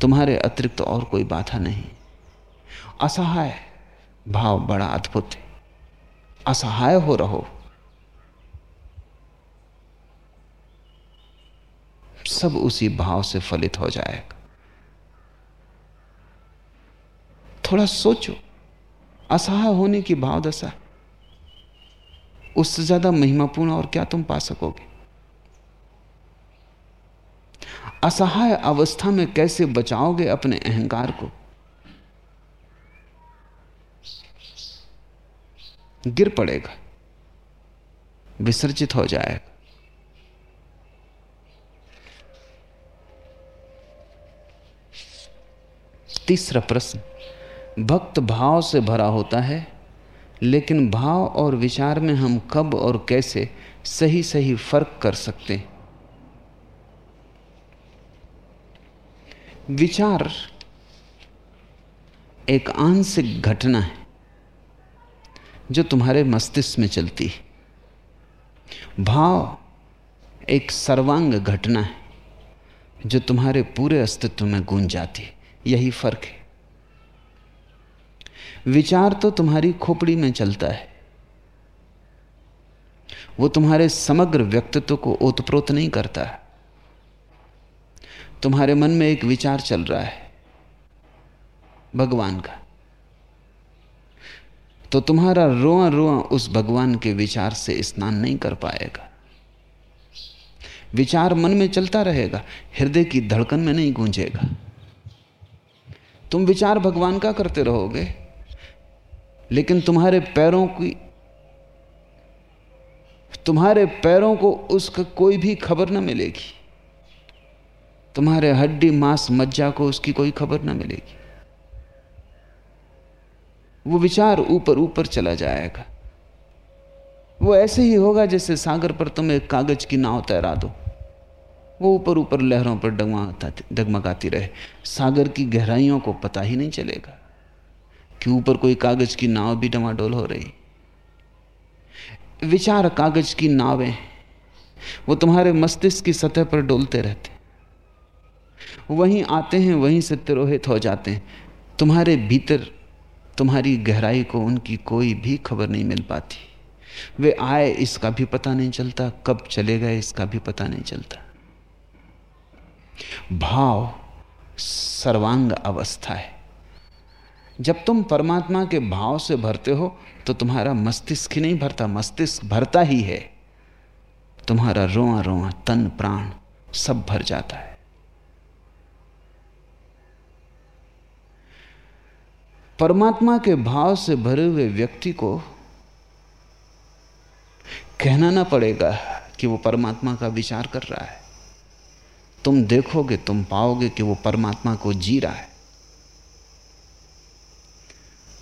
तुम्हारे अतिरिक्त तो और कोई बाधा नहीं। असहाय भाव बड़ा अद्भुत है। असहाय हो रहो। सब उसी भाव से फलित हो जाएगा। थोड़ा सोचो, असहाय होने की भाव दशा उससे ज़्यादा महिमापूर्ण और क्या तुम पा सकोगे? असहाय अवस्था में कैसे बचाओगे अपने अहंकार को? गिर पड़ेगा, विसर्जित हो जाएगा। तीसरा प्रश्न, भक्त भाव से भरा होता है, लेकिन भाव और विचार में हम कब और कैसे सही सही फ़र्क कर सकते हैं? विचार एक आंशिक घटना है, जो तुम्हारे मस्तिष्क में चलती है। भाव एक सर्वांग घटना है, जो तुम्हारे पूरे अस्तित्व में गूंज जाती है। यही फ़र्क है। विचार तो तुम्हारी खोपड़ी में चलता है। वो तुम्हारे समग्र व्यक्तित्व को ओतप्रोत नहीं करता। है तुम्हारे मन में एक विचार चल रहा है, भगवान का। तो तुम्हारा रोआ रोआ उस भगवान के विचार से स्नान नहीं कर पाएगा। विचार मन में चलता रहेगा, हृदय की धड़कन में नहीं गूंजेगा। तुम विचार भगवान का करते रहोगे, लेकिन तुम्हारे पैरों की, तुम्हारे पैरों को उसका कोई भी खबर न मिलेगी। तुम्हारे हड्डी मांस मज्जा को उसकी कोई खबर ना मिलेगी। वो विचार ऊपर ऊपर चला जाएगा। वो ऐसे ही होगा जैसे सागर पर तुम एक कागज़ की नाव तैरा दो। वो ऊपर ऊपर लहरों पर डगमगाती रहे। सागर की गहराइयों को पता ही नहीं चलेगा कि ऊपर कोई कागज़ की नाव भी डमाडोल हो रही। विचार कागज़ की नावें, वो तुम्हारे मस्तिष्क की सतह पर डोलते रहते। वहीं आते हैं, वहीं से तिरोहित हो जाते हैं। तुम्हारे भीतर तुम्हारी गहराई को उनकी कोई भी खबर नहीं मिल पाती। वे आए, इसका भी पता नहीं चलता। कब चले गए, इसका भी पता नहीं चलता। भाव सर्वांग अवस्था है। जब तुम परमात्मा के भाव से भरते हो तो तुम्हारा मस्तिष्क ही नहीं भरता, मस्तिष्क भरता ही है। तुम्हारा रोआ रोआ तन प्राण सब भर जाता है। परमात्मा के भाव से भरे हुए व्यक्ति को कहना ना पड़ेगा कि वो परमात्मा का विचार कर रहा है। तुम देखोगे, तुम पाओगे कि वो परमात्मा को जी रहा है।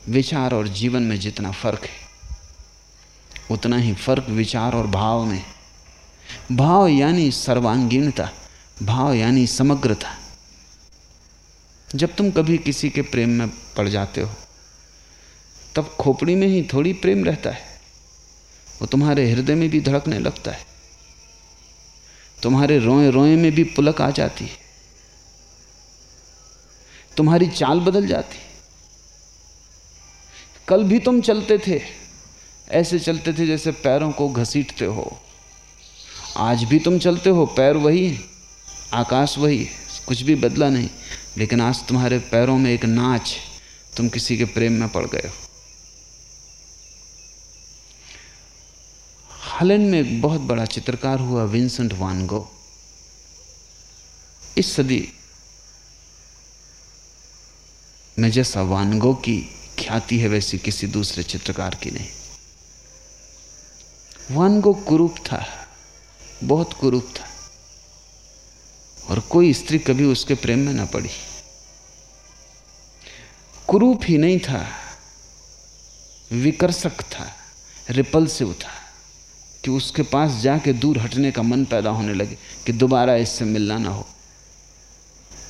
विचार और जीवन में जितना फ़र्क है, उतना ही फ़र्क विचार और भाव में भाव यानी सर्वांगीणता, भाव यानी समग्रता। जब तुम कभी किसी के प्रेम में पड़ जाते हो, तब खोपड़ी में ही थोड़ी प्रेम रहता है। वो तुम्हारे हृदय में भी धड़कने लगता है। तुम्हारे रोए रोए में भी पुलक आ जाती है। तुम्हारी चाल बदल जाती कल भी तुम चलते थे, ऐसे चलते थे जैसे पैरों को घसीटते हो। आज भी तुम चलते हो, पैर वही है, आकाश वही है, कुछ भी बदला नहीं। लेकिन आज तुम्हारे पैरों में एक नाच, तुम किसी के प्रेम में पड़ गए हो। हलन में एक बहुत बड़ा चित्रकार हुआ, विंसेंट वानगो इस सदी में जैसा वानगो की ख्याति है, वैसी किसी दूसरे चित्रकार की नहीं। वानगो कुरूप था, बहुत कुरूप था। और कोई स्त्री कभी उसके प्रेम में ना पड़ी। कुरूप ही नहीं था, विकर्षक था, रिपल्सिव था। कि उसके पास जाके दूर हटने का मन पैदा होने लगे कि दोबारा इससे मिलना ना हो।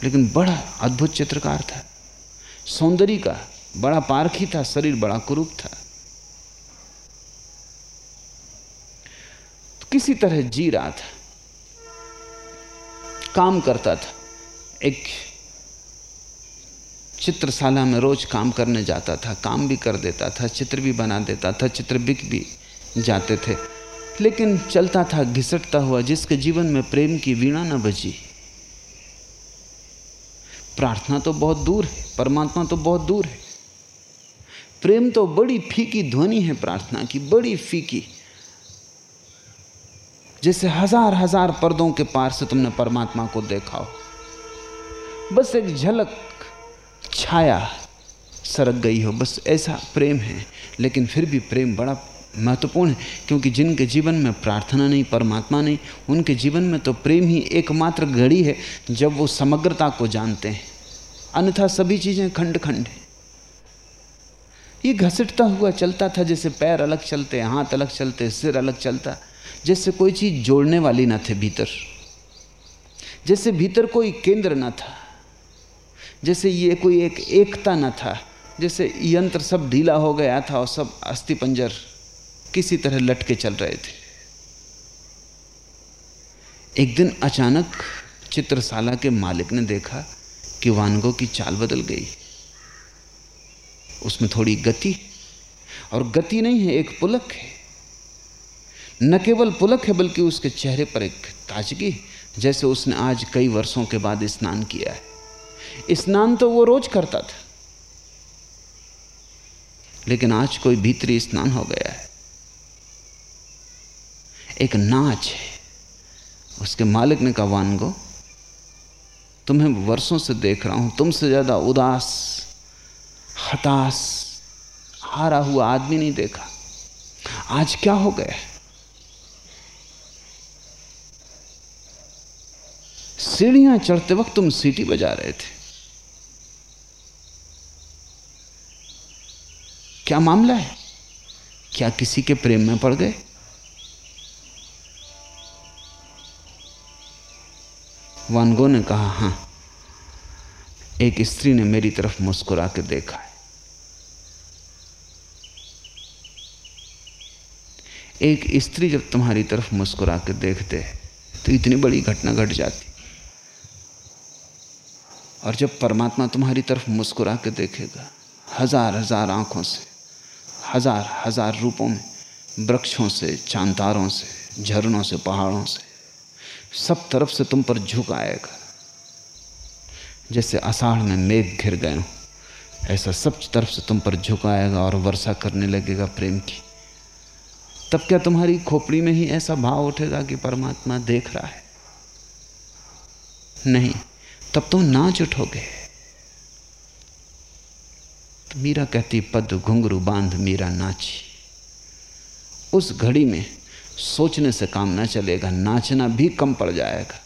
लेकिन बड़ा अद्भुत चित्रकार था। सौंदर्य का बड़ा पारखी था, शरीर बड़ा कुरूप था। तो किसी तरह जी रहा था। काम करता था। एक चित्रशाला में रोज काम करने जाता था, काम भी कर देता था, चित्र भी बना देता था, चित्र बिक भी जाते थे। लेकिन चलता था, घिसटता हुआ, जिसके जीवन में प्रेम की वीणा न बजी। प्रार्थना तो बहुत दूर है, परमात्मा तो बहुत दूर है। प्रेम तो बड़ी फीकी ध्वनि है प्रार्थना की, बड़ी फीकी। जैसे हज़ार हज़ार पर्दों के पार से तुमने परमात्मा को देखा हो। बस एक झलक छाया सरक गई हो, बस ऐसा प्रेम है, लेकिन फिर भी प्रेम बड़ा महत्वपूर्ण है, क्योंकि जिनके जीवन में प्रार्थना नहीं, परमात्मा नहीं, उनके जीवन में तो प्रेम ही एकमात्र घड़ी है, जब वो समग्रता को जानते हैं। अन्यथा सभी चीज़ें खंड खंड हैं। ये घसीटता हुआ चलता था, जैसे पैर अलग चलते, हाथ अलग चलते, सिर अलग चलता, जैसे कोई चीज़ जोड़ने वाली ना थे भीतर। जैसे भीतर कोई केंद्र ना था, जैसे ये कोई एक एकता ना था, जैसे यंत्र सब ढीला हो गया था और सब अस्थि पंजर किसी तरह लटके चल रहे थे। एक दिन अचानक चित्रशाला के मालिक ने देखा कि वानगो की चाल बदल गई। उसमें थोड़ी गति, और गति नहीं है, एक पुलक है। न केवल पुलक है, बल्कि उसके चेहरे पर एक ताजगी, जैसे उसने आज कई वर्षों के बाद स्नान किया है। स्नान तो वो रोज करता था, लेकिन आज कोई भीतरी स्नान हो गया है। एक नाच है। उसके मालिक ने कहा, वानगो, तुम्हें वर्षों से देख रहा हूँ। तुमसे ज़्यादा उदास, हताश, हारा हुआ आदमी नहीं देखा। आज क्या हो गया? सीढ़ियाँ चढ़ते वक्त तुम सीटी बजा रहे थे। क्या मामला है? क्या किसी के प्रेम में पड़ गए? वानगो ने कहा हाँ एक स्त्री ने मेरी तरफ़ मुस्कुरा के देखा है। एक स्त्री जब तुम्हारी तरफ़ मुस्कुरा के देखते है तो इतनी बड़ी घटना घट जाती। और जब परमात्मा तुम्हारी तरफ़ मुस्कुरा के देखेगा, हज़ार हज़ार आँखों से, हज़ार हज़ार रूपों में, वृक्षों से, चांतारों से, झरनों से, पहाड़ों से सब तरफ़ से तुम पर झुक आएगा। जैसे आषाढ़ में मेघ घिर गए हो, ऐसा सब तरफ़ से तुम पर झुक आएगा और वर्षा करने लगेगा प्रेम की। तब क्या तुम्हारी खोपड़ी में ही ऐसा भाव उठेगा कि परमात्मा देख रहा है? नहीं, तब तुम नाच उठोगे। तो मीरा कहती, पद घुंघरू बाँध, मीरा नाची। उस घड़ी में सोचने से काम ना चलेगा, नाचना भी कम पड़ जाएगा।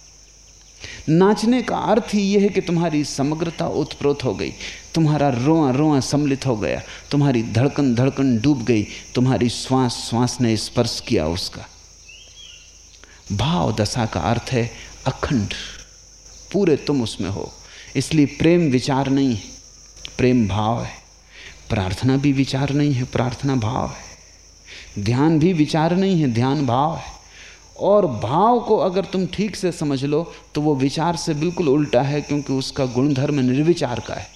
नाचने का अर्थ ही यह है कि तुम्हारी समग्रता उत्प्रोत हो गई, तुम्हारा रोआ रोआ सम्मिलित हो गया, तुम्हारी धड़कन धड़कन डूब गई, तुम्हारी श्वास श्वास ने स्पर्श किया उसका। भाव दशा का अर्थ है अखंड, पूरे तुम उसमें हो। इसलिए प्रेम विचार नहीं है, प्रेम भाव है, प्रार्थना भी विचार नहीं है, प्रार्थना भाव है। ध्यान भी विचार नहीं है, ध्यान भाव है। और भाव को अगर तुम ठीक से समझ लो तो वो विचार से बिल्कुल उल्टा है, क्योंकि उसका गुणधर्म निर्विचार का है।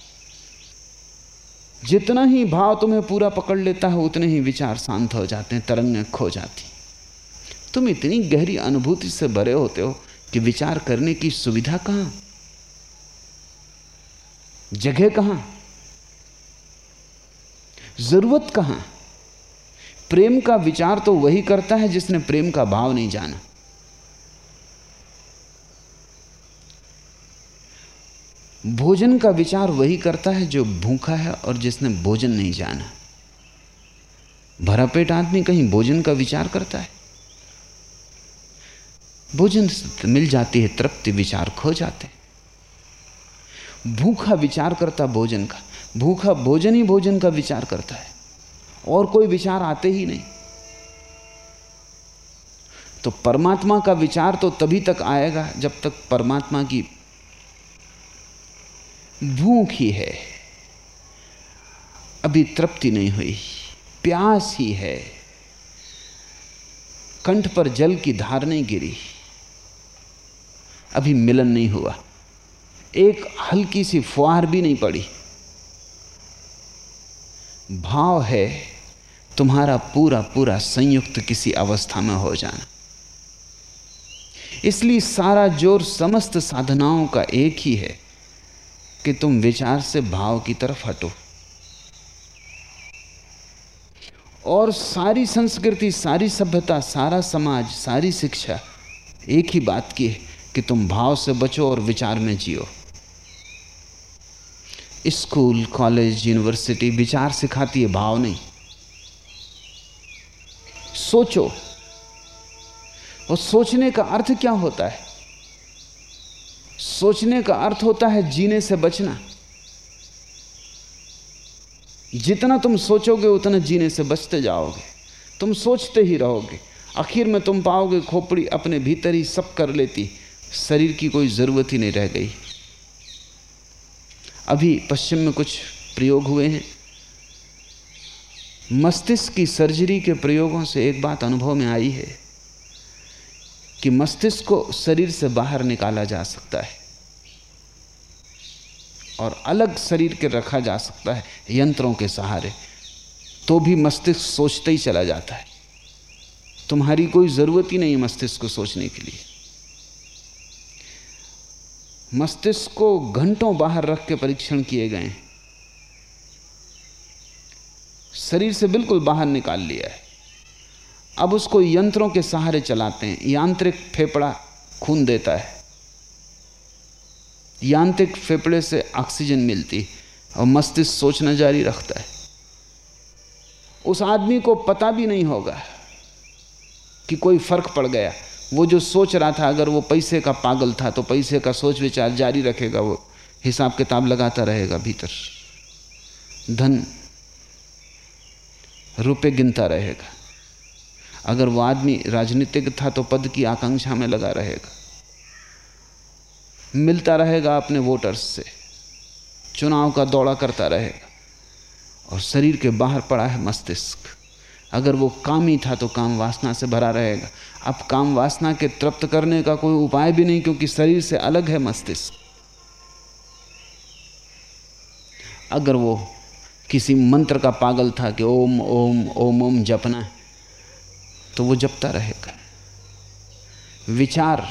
जितना ही भाव तुम्हें पूरा पकड़ लेता है, उतने ही विचार शांत हो जाते हैं, तरंगें खो जाती। तुम इतनी गहरी अनुभूति से भरे होते हो कि विचार करने की सुविधा कहाँ? जगह कहाँ? ज़रूरत कहाँ? प्रेम का विचार तो वही करता है जिसने प्रेम का भाव नहीं जाना। भोजन का विचार वही करता है जो भूखा है और जिसने भोजन नहीं जाना। भरा पेट आदमी कहीं भोजन का विचार करता है। भोजन मिल जाती है, तृप्ति विचार खो जाते भूखा विचार करता भोजन का, भूखा भोजन ही भोजन का विचार करता है। और कोई विचार आते ही नहीं। तो परमात्मा का विचार तो तभी तक आएगा जब तक परमात्मा की भूख ही है। अभी तृप्ति नहीं हुई, प्यास ही है। कंठ पर जल की धार नहीं गिरी। अभी मिलन नहीं हुआ। एक हल्की सी फुहार भी नहीं पड़ी। भाव है तुम्हारा पूरा पूरा संयुक्त किसी अवस्था में हो जाना। इसलिए सारा ज़ोर समस्त साधनाओं का एक ही है कि तुम विचार से भाव की तरफ़ हटो। और सारी संस्कृति, सारी सभ्यता, सारा समाज, सारी शिक्षा एक ही बात की है कि तुम भाव से बचो और विचार में जियो। स्कूल, कॉलेज, यूनिवर्सिटी विचार सिखाती है, भाव नहीं। सोचो। और सोचने का अर्थ क्या होता है? सोचने का अर्थ होता है जीने से बचना। जितना तुम सोचोगे, उतना जीने से बचते जाओगे। तुम सोचते ही रहोगे। आखिर में तुम पाओगे, खोपड़ी अपने भीतर ही सब कर लेती। शरीर की कोई ज़रूरत ही नहीं रह गई। अभी पश्चिम में कुछ प्रयोग हुए हैं। मस्तिष्क की सर्जरी के प्रयोगों से एक बात अनुभव में आई है कि मस्तिष्क को शरीर से बाहर निकाला जा सकता है और अलग शरीर के रखा जा सकता है, यंत्रों के सहारे। तो भी मस्तिष्क सोचते ही चला जाता है। तुम्हारी कोई ज़रूरत ही नहीं है मस्तिष्क को सोचने के लिए। मस्तिष्क को घंटों बाहर रख के परीक्षण किए गए शरीर से बिल्कुल बाहर निकाल लिया है। अब उसको यंत्रों के सहारे चलाते हैं। यांत्रिक फेफड़ा खून देता है। यांत्रिक फेफड़े से ऑक्सीजन मिलती और मस्तिष्क सोचना जारी रखता है। उस आदमी को पता भी नहीं होगा कि कोई फ़र्क पड़ गया। वो जो सोच रहा था, अगर वो पैसे का पागल था तो पैसे का सोच विचार जारी रखेगा। वो हिसाब किताब लगाता रहेगा भीतर। धन रुपए गिनता रहेगा। अगर वो आदमी राजनीतिक था तो पद की आकांक्षा में लगा रहेगा। मिलता रहेगा अपने वोटर्स से। चुनाव का दौड़ा करता रहेगा। और शरीर के बाहर पड़ा है मस्तिष्क। अगर वो काम ही था तो काम वासना से भरा रहेगा। अब काम वासना के तृप्त करने का कोई उपाय भी नहीं क्योंकि शरीर से अलग है मस्तिष्क। अगर वो किसी मंत्र का पागल था कि ओम ओम ओम ओम जपना है तो वो जपता रहेगा। विचार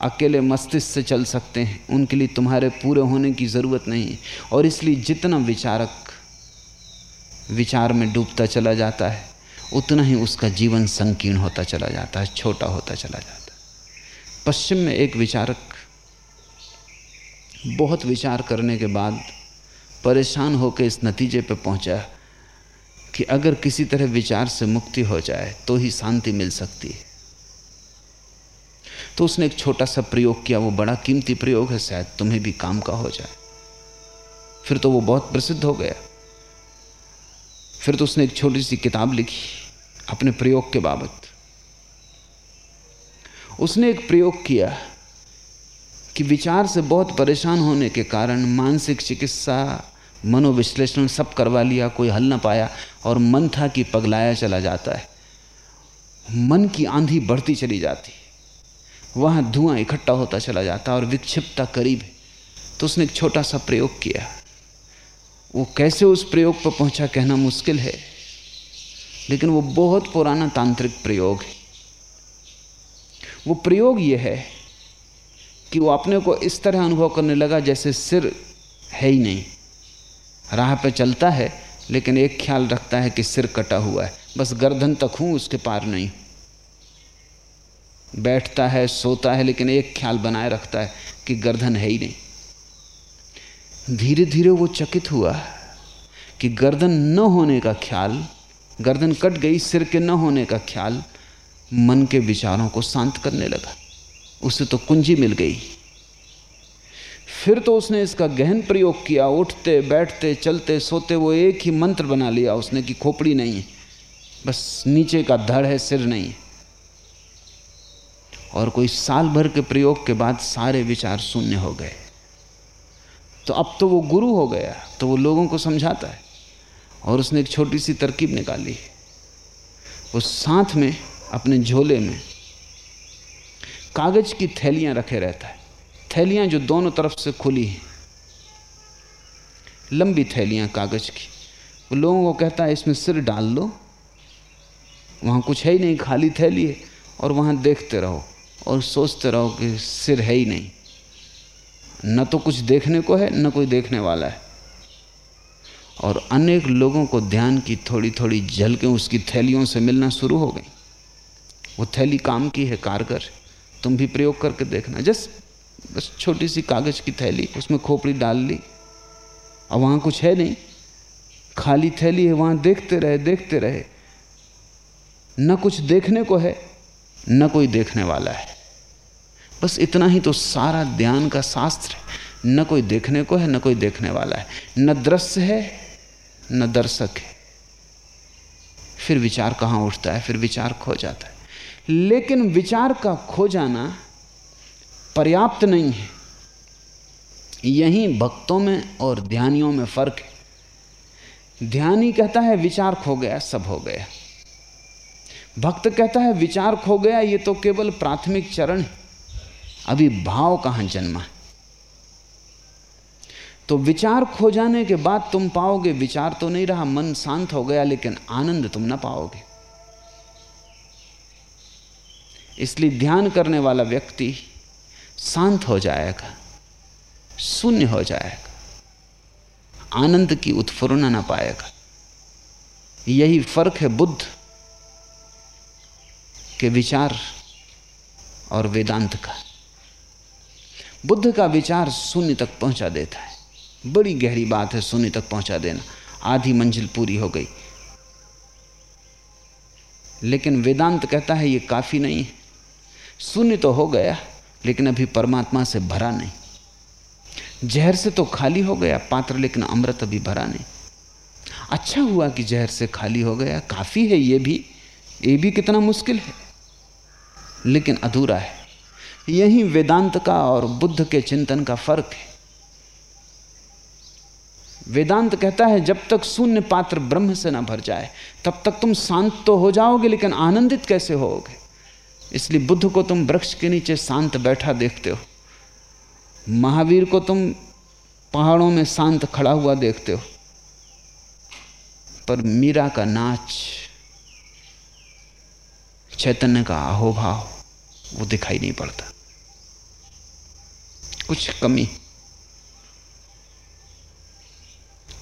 अकेले मस्तिष्क से चल सकते हैं, उनके लिए तुम्हारे पूरे होने की ज़रूरत नहीं और इसलिए जितना विचारक विचार में डूबता चला जाता है, उतना ही उसका जीवन संकीर्ण होता चला जाता है, छोटा होता चला जाता है। पश्चिम में एक विचारक, बहुत विचार करने के बाद परेशान होकर इस नतीजे पर पहुँचा कि अगर किसी तरह विचार से मुक्ति हो जाए तो ही शांति मिल सकती है। तो उसने एक छोटा सा प्रयोग किया। वो बड़ा कीमती प्रयोग है, शायद तुम्हें भी काम का हो जाए। फिर तो वो बहुत प्रसिद्ध हो गया। फिर तो उसने एक छोटी सी किताब लिखी अपने प्रयोग के बाबत। उसने एक प्रयोग किया कि विचार से बहुत परेशान होने के कारण मानसिक चिकित्सा, मनोविश्लेषण सब करवा लिया, कोई हल ना पाया और मन था कि पगलाया चला जाता है। मन की आंधी बढ़ती चली जाती। वहाँ धुआँ इकट्ठा होता चला जाता और विक्षिप्तता करीब है। तो उसने एक छोटा सा प्रयोग किया। वो कैसे उस प्रयोग पर पहुँचा कहना मुश्किल है, लेकिन वो बहुत पुराना तांत्रिक प्रयोग है। वो प्रयोग ये है कि वो अपने को इस तरह अनुभव करने लगा जैसे सिर है ही नहीं। राह पे चलता है, लेकिन एक ख्याल रखता है कि सिर कटा हुआ है। बस गर्दन तक हूँ, उसके पार नहीं। बैठता है, सोता है, लेकिन एक ख्याल बनाए रखता है कि गर्दन है ही नहीं। धीरे धीरे वो चकित हुआ कि गर्दन न होने का ख्याल, गर्दन कट गई, सिर के न होने का ख्याल मन के विचारों को शांत करने लगा। उसे तो कुंजी मिल गई। फिर तो उसने इसका गहन प्रयोग किया। उठते, बैठते, चलते, सोते वो एक ही मंत्र बना लिया। उसने कि खोपड़ी नहीं है बस नीचे का धड़ है, सिर नहीं। और कोई साल भर के प्रयोग के बाद सारे विचार शून्य हो गए। तो अब तो वो गुरु हो गया तो वो लोगों को समझाता है। और उसने एक छोटी सी तरकीब निकाली। वो साथ में, अपने झोले में कागज़ की थैलियाँ रखे रहता है। थैलियाँ जो दोनों तरफ़ से खुली हैं। लंबी थैलियाँ कागज़ की। वो लोगों को कहता है, इसमें सिर डाल लो। वहाँ कुछ है ही नहीं, खाली थैली है। और वहाँ देखते रहो और सोचते रहो कि सिर है ही नहीं। न तो कुछ देखने को है, न कोई देखने वाला है। और अनेक लोगों को ध्यान की थोड़ी थोड़ी झलकें उसकी थैलियों से मिलना शुरू हो गई। वो थैली काम की है, कारगर। तुम भी प्रयोग करके देखना। जस बस छोटी सी कागज़ की थैली, उसमें खोपड़ी डाल ली। और वहाँ कुछ है नहीं। खाली थैली है, वहाँ देखते रहे देखते रहे। न कुछ देखने को है, न कोई देखने वाला है। बस इतना ही तो सारा ध्यान का शास्त्र है। न कोई देखने को है, न कोई देखने वाला है। न दृश्य है, न दर्शक है। फिर विचार कहाँ उठता है? फिर विचार खो जाता है। लेकिन विचार का खो जाना पर्याप्त नहीं है। यही भक्तों में और ध्यानियों में फ़र्क है। ध्यानी कहता है, विचार खो गया, सब हो गया। भक्त कहता है, विचार खो गया, ये तो केवल प्राथमिक चरण है। अभी भाव कहाँ जन्मा है? तो विचार खो जाने के बाद तुम पाओगे, विचार तो नहीं रहा, मन शांत हो गया, लेकिन आनंद तुम ना पाओगे। इसलिए ध्यान करने वाला व्यक्ति शांत हो जाएगा, शून्य हो जाएगा, आनंद की उत्फुरना ना पाएगा। यही फ़र्क है बुद्ध के विचार और वेदांत का। बुद्ध का विचार शून्य तक पहुँचा देता है। बड़ी गहरी बात है शून्य तक पहुँचा देना। आधी मंजिल पूरी हो गई। लेकिन वेदांत कहता है ये काफ़ी नहीं है। शून्य तो हो गया, लेकिन अभी परमात्मा से भरा नहीं। जहर से तो खाली हो गया, पात्र लेकिन अमृत अभी भरा नहीं। अच्छा हुआ कि जहर से खाली हो गया, काफ़ी है ये भी ये भी कितना मुश्किल है। लेकिन अधूरा है। यही वेदांत का और बुद्ध के चिंतन का फ़र्क है। वेदांत कहता है, जब तक शून्य पात्र ब्रह्म से ना भर जाए, तब तक तुम शांत तो हो जाओगे, लेकिन आनंदित कैसे होगे? इसलिए बुद्ध को तुम वृक्ष के नीचे शांत बैठा देखते हो। महावीर को तुम पहाड़ों में शांत खड़ा हुआ देखते हो। पर मीरा का नाच, चैतन्य का आहोभाव वो दिखाई नहीं पड़ता। कुछ कमी,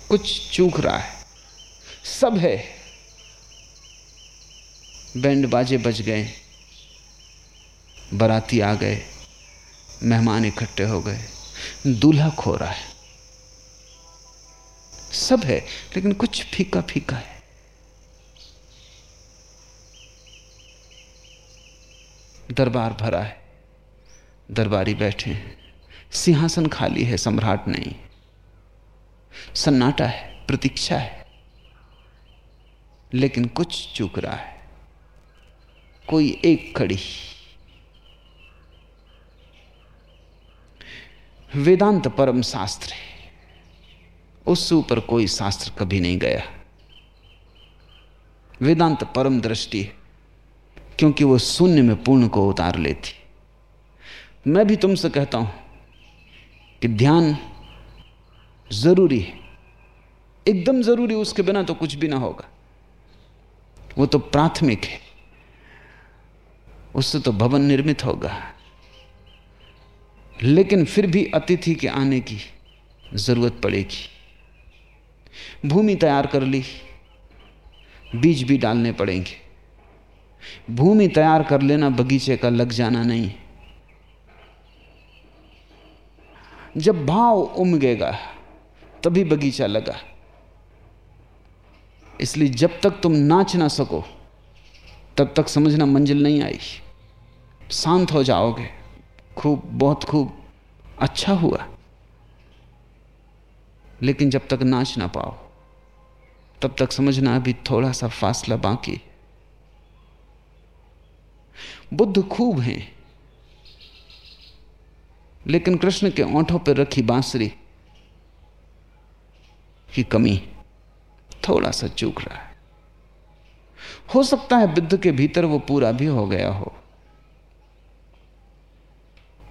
कुछ चूक रहा है। सब है। बैंड बाजे बज गए। बराती आ गए, मेहमान इकट्ठे हो गए, दूल्हा खो रहा है। सब है, लेकिन कुछ फीका फीका है। दरबार भरा है, दरबारी बैठे हैं, सिंहासन खाली है, सम्राट नहीं। सन्नाटा है, प्रतीक्षा है, लेकिन कुछ चूक रहा है। कोई एक कड़ी वेदांत परम शास्त्र है। उससे ऊपर कोई शास्त्र कभी नहीं गया। वेदांत परम दृष्टि है, क्योंकि वो शून्य में पूर्ण को उतार लेती। मैं भी तुमसे कहता हूँ कि ध्यान ज़रूरी है। एकदम ज़रूरी उसके बिना तो कुछ भी ना होगा। वो तो प्राथमिक है। उससे तो भवन निर्मित होगा। लेकिन फिर भी अतिथि के आने की ज़रूरत पड़ेगी। भूमि तैयार कर ली, बीज भी डालने पड़ेंगे। भूमि तैयार कर लेना बगीचे का लग जाना नहीं। जब भाव उमगेगा, तभी बगीचा लगा। इसलिए जब तक तुम नाच ना सको, तब तक समझना मंजिल नहीं आई। शांत हो जाओगे। खूब, बहुत खूब अच्छा हुआ। लेकिन जब तक नाच ना पाओ, तब तक समझना अभी थोड़ा सा फासला बाकी बुद्ध खूब हैं, लेकिन कृष्ण के ओंठों पर रखी बांसुरी की कमी थोड़ा सा चूक रहा है। हो सकता है बुद्ध के भीतर वो पूरा भी हो गया हो।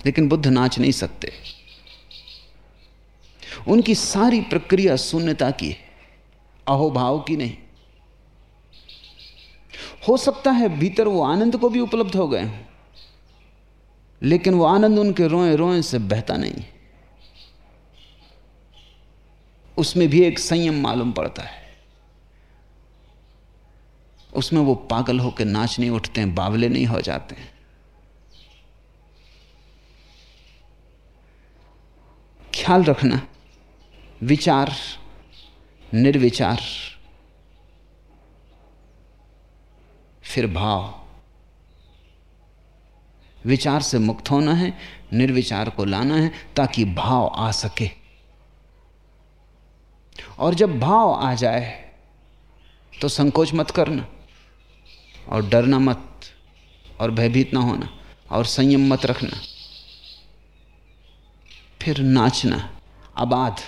लेकिन बुद्ध नाच नहीं सकते। उनकी सारी प्रक्रिया शून्यता की है, अहोभाव की नहीं। हो सकता है भीतर वो आनंद को भी उपलब्ध हो गए हों, लेकिन वो आनंद उनके रोए रोए से बहता नहीं। उसमें भी एक संयम मालूम पड़ता है। उसमें वो पागल होकर नाच नहीं उठते हैं बावले नहीं हो जाते। हैं ख्याल रखना। विचार, निर्विचार, फिर भाव। विचार से मुक्त होना है, निर्विचार को लाना है, ताकि भाव आ सके। और जब भाव आ जाए तो संकोच मत करना, और डरना मत, और भयभीत ना होना, और संयम मत रखना। फिर नाचना आबाद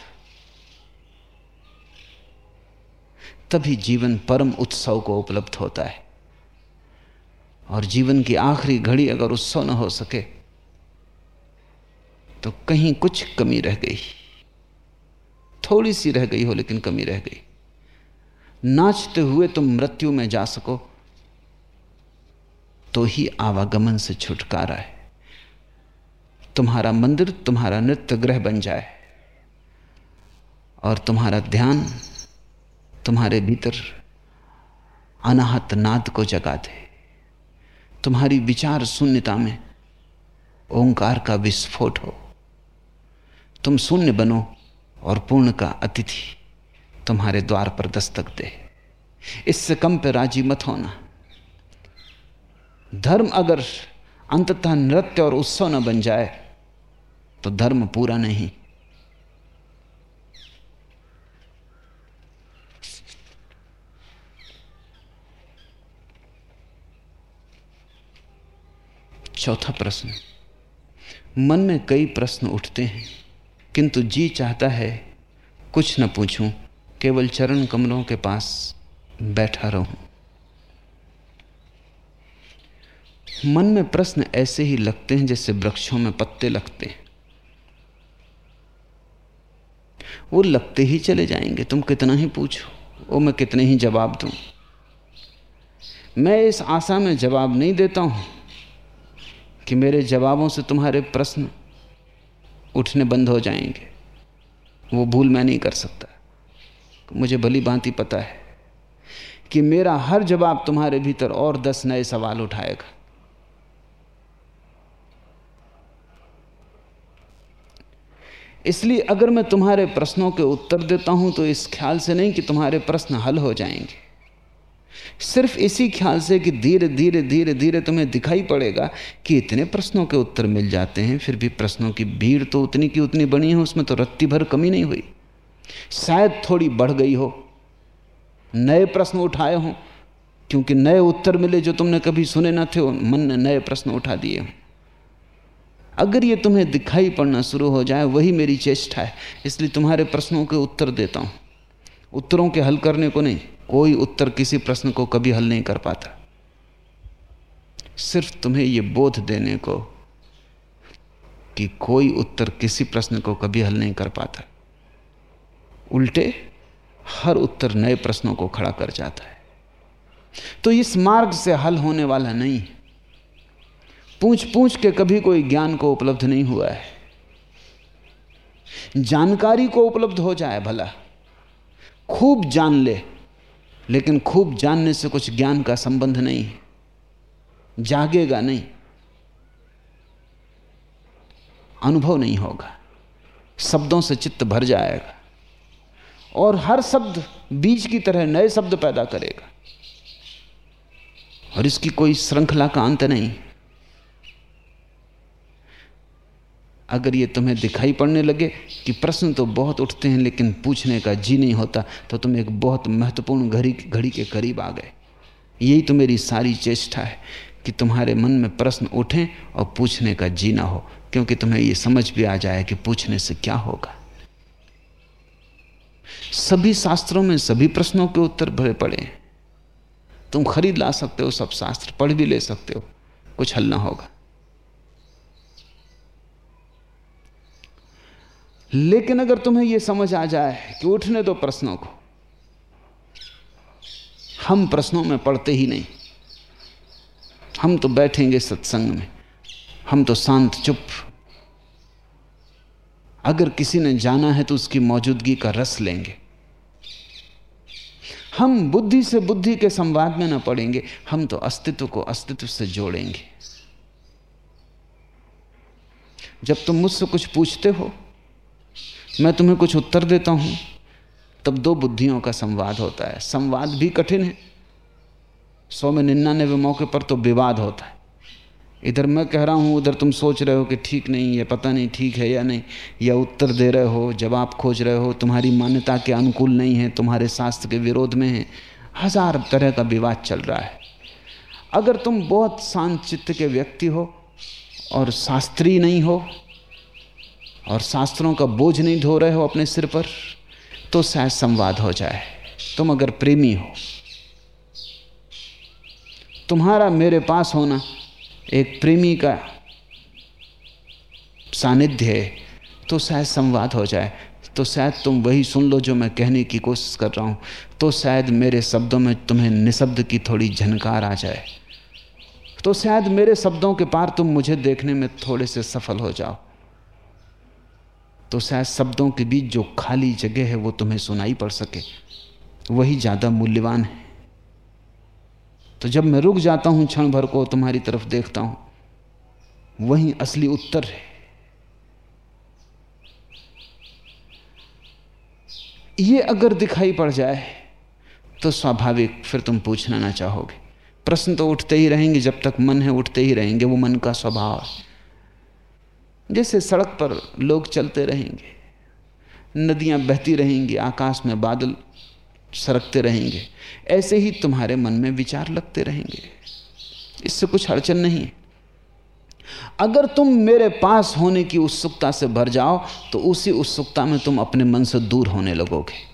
तभी जीवन परम उत्सव को उपलब्ध होता है। और जीवन की आखिरी घड़ी अगर उत्सव न हो सके तो कहीं कुछ कमी रह गई। थोड़ी सी रह गई हो, लेकिन कमी रह गई। नाचते हुए तुम मृत्यु में जा सको तो ही आवागमन से छुटकारा है। तुम्हारा मंदिर, तुम्हारा नृत्य ग्रह बन जाए। और तुम्हारा ध्यान तुम्हारे भीतर अनाहत नाद को जगा दे। तुम्हारी विचार शून्यता में ओंकार का विस्फोट हो। तुम शून्य बनो और पूर्ण का अतिथि तुम्हारे द्वार पर दस्तक दे। इससे कम पे राज़ी मत होना। धर्म अगर अंततः नृत्य और उत्सव न बन जाए तो धर्म पूरा नहीं। चौथा प्रश्न। मन में कई प्रश्न उठते हैं, किंतु जी चाहता है कुछ न पूछूँ, केवल चरण कमलों के पास बैठा रहूँ। मन में प्रश्न ऐसे ही लगते हैं जैसे वृक्षों में पत्ते लगते हैं। वो लगते ही चले जाएँगे। तुम कितना ही पूछो, वो मैं कितने ही जवाब दूँ। मैं इस आशा में जवाब नहीं देता हूँ कि मेरे जवाबों से तुम्हारे प्रश्न उठने बंद हो जाएँगे। वो भूल मैं नहीं कर सकता। मुझे भली भांति पता है कि मेरा हर जवाब तुम्हारे भीतर और दस नए सवाल उठाएगा। इसलिए अगर मैं तुम्हारे प्रश्नों के उत्तर देता हूँ तो इस ख्याल से नहीं कि तुम्हारे प्रश्न हल हो जाएँगे। सिर्फ़ इसी ख्याल से कि धीरे धीरे धीरे धीरे तुम्हें दिखाई पड़ेगा कि इतने प्रश्नों के उत्तर मिल जाते हैं, फिर भी प्रश्नों की भीड़ तो उतनी की उतनी बनी है, उसमें तो रत्ती भर कमी नहीं हुई। शायद थोड़ी बढ़ गई हो। नए प्रश्न उठाए हों, क्योंकि नए उत्तर मिले जो तुमने कभी सुने ना थे मन ने नए प्रश्न उठा दिए हों। अगर ये तुम्हें दिखाई पड़ना शुरू हो जाए, वही मेरी चेष्टा है। इसलिए तुम्हारे प्रश्नों के उत्तर देता हूँ। उत्तरों के हल करने को नहीं, कोई उत्तर किसी प्रश्न को कभी हल नहीं कर पाता। सिर्फ़ तुम्हें यह बोध देने को कि कोई उत्तर किसी प्रश्न को कभी हल नहीं कर पाता। उल्टे, हर उत्तर नए प्रश्नों को खड़ा कर जाता है। तो इस मार्ग से हल होने वाला नहीं पूछ पूछ के कभी कोई ज्ञान को उपलब्ध नहीं हुआ है। जानकारी को उपलब्ध हो जाए भला। खूब जान ले, लेकिन खूब जानने से कुछ ज्ञान का संबंध नहीं है। जागेगा नहीं। अनुभव नहीं होगा। शब्दों से चित्त भर जाएगा। और हर शब्द बीज की तरह नए शब्द पैदा करेगा। और इसकी कोई श्रृंखला का अंत नहीं। अगर ये तुम्हें दिखाई पड़ने लगे कि प्रश्न तो बहुत उठते हैं, लेकिन पूछने का जी नहीं होता तो तुम एक बहुत महत्वपूर्ण घड़ी घड़ी के करीब आ गए। यही तो मेरी सारी चेष्टा है कि तुम्हारे मन में प्रश्न उठें और पूछने का जी ना हो, क्योंकि तुम्हें ये समझ भी आ जाए कि पूछने से क्या होगा। सभी शास्त्रों में सभी प्रश्नों के उत्तर भरे पड़े हैं। तुम खरीद ला सकते हो, सब शास्त्र पढ़ भी ले सकते हो, कुछ हल ना होगा। लेकिन अगर तुम्हें यह समझ आ जाए कि उठने दो प्रश्नों को, हम प्रश्नों में पढ़ते ही नहीं। हम तो बैठेंगे सत्संग में, हम तो शांत चुप। अगर किसी ने जाना है तो उसकी मौजूदगी का रस लेंगे। हम बुद्धि से बुद्धि के संवाद में ना पड़ेंगे, हम तो अस्तित्व को अस्तित्व से जोड़ेंगे। जब तुम मुझसे कुछ पूछते हो मैं तुम्हें कुछ उत्तर देता हूँ। तब दो बुद्धियों का संवाद होता है। संवाद भी कठिन है। सौ में निन्यानवे मौके पर तो विवाद होता है। इधर मैं कह रहा हूँ, उधर तुम सोच रहे हो कि ठीक नहीं है, पता नहीं ठीक है या नहीं, या उत्तर दे रहे हो, जवाब खोज रहे हो, तुम्हारी मान्यता के अनुकूल नहीं है, तुम्हारे शास्त्र के विरोध में है। हज़ार तरह का विवाद चल रहा है। अगर तुम बहुत शांत चित्त के व्यक्ति हो और शास्त्रीय नहीं हो और शास्त्रों का बोझ नहीं ढो रहे हो अपने सिर पर तो शायद संवाद हो जाए। तुम अगर प्रेमी हो, तुम्हारा मेरे पास होना एक प्रेमी का सानिध्य है तो शायद संवाद हो जाए। तो शायद तुम वही सुन लो जो मैं कहने की कोशिश कर रहा हूँ। तो शायद मेरे शब्दों में तुम्हें निशब्द की थोड़ी झनकार आ जाए। तो शायद मेरे शब्दों के पार तुम मुझे देखने में थोड़े से सफल हो जाओ। तो शायद शब्दों के बीच जो खाली जगह है वो तुम्हें सुनाई पड़ सके। वही ज़्यादा मूल्यवान है। तो जब मैं रुक जाता हूँ क्षण भर को, तुम्हारी तरफ़ देखता हूँ, वही असली उत्तर है। ये अगर दिखाई पड़ जाए तो स्वाभाविक फिर तुम पूछना ना चाहोगे। प्रश्न तो उठते ही रहेंगे, जब तक मन है उठते ही रहेंगे, वो मन का स्वभाव है। जैसे सड़क पर लोग चलते रहेंगे, नदियाँ बहती रहेंगी, आकाश में बादल सरकते रहेंगे, ऐसे ही तुम्हारे मन में विचार लगते रहेंगे। इससे कुछ अड़चन नहीं है। अगर तुम मेरे पास होने की उत्सुकता से भर जाओ तो उसी उत्सुकता में तुम अपने मन से दूर होने लगोगे।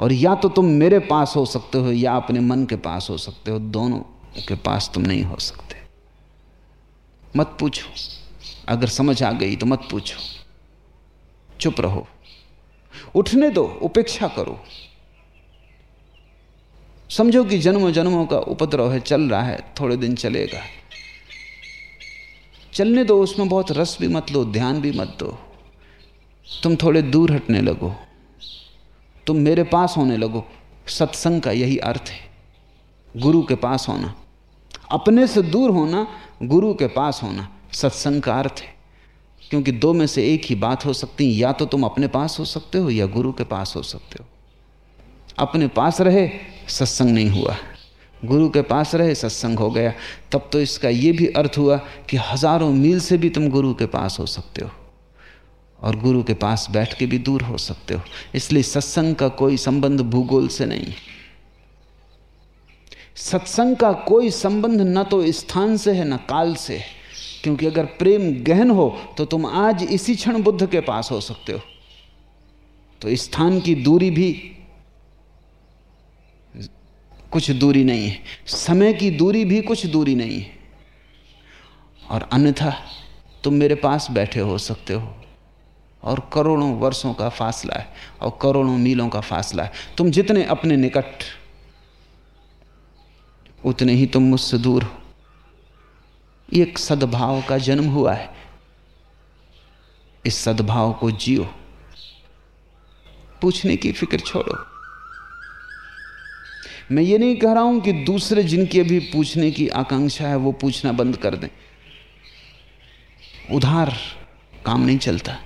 और या तो तुम मेरे पास हो सकते हो, या अपने मन के पास हो सकते हो, दोनों के पास तुम नहीं हो सकते। मत पूछो। अगर समझ आ गई तो मत पूछो। चुप रहो। उठने दो, उपेक्षा करो। समझो कि जन्मों जन्मों का उपद्रव है, चल रहा है, थोड़े दिन चलेगा। चलने दो, उसमें बहुत रस भी मत लो, ध्यान भी मत दो। तुम थोड़े दूर हटने लगो। तुम मेरे पास होने लगो। सत्संग का यही अर्थ है। गुरु के पास होना। अपने से दूर होना, गुरु के पास होना। सत्संग का अर्थ है। क्योंकि दो में से एक ही बात हो सकती या तो तुम अपने पास हो सकते हो या गुरु के पास हो सकते हो। अपने पास रहे, सत्संग नहीं हुआ। गुरु के पास रहे, सत्संग हो गया। तब तो इसका यह भी अर्थ हुआ कि हज़ारों मील से भी तुम गुरु के पास हो सकते हो। और गुरु के पास बैठ के भी दूर हो सकते हो। इसलिए सत्संग का कोई संबंध भूगोल से नहीं सत्संग का कोई संबंध न तो स्थान से है, न काल से है। क्योंकि अगर प्रेम गहन हो तो तुम आज इसी क्षण बुद्ध के पास हो सकते हो। तो स्थान की दूरी भी कुछ दूरी नहीं है। समय की दूरी भी कुछ दूरी नहीं है। और अन्यथा तुम मेरे पास बैठे हो सकते हो। और करोड़ों वर्षों का फासला है, और करोड़ों मीलों का फासला है। तुम जितने अपने निकट, उतने ही तुम मुझसे दूर हो। एक सद्भाव का जन्म हुआ है। इस सद्भाव को जियो। पूछने की फ़िक्र छोड़ो। मैं ये नहीं कह रहा हूँ कि दूसरे जिनकी अभी पूछने की आकांक्षा है, वो पूछना बंद कर दें। उधार काम नहीं चलता।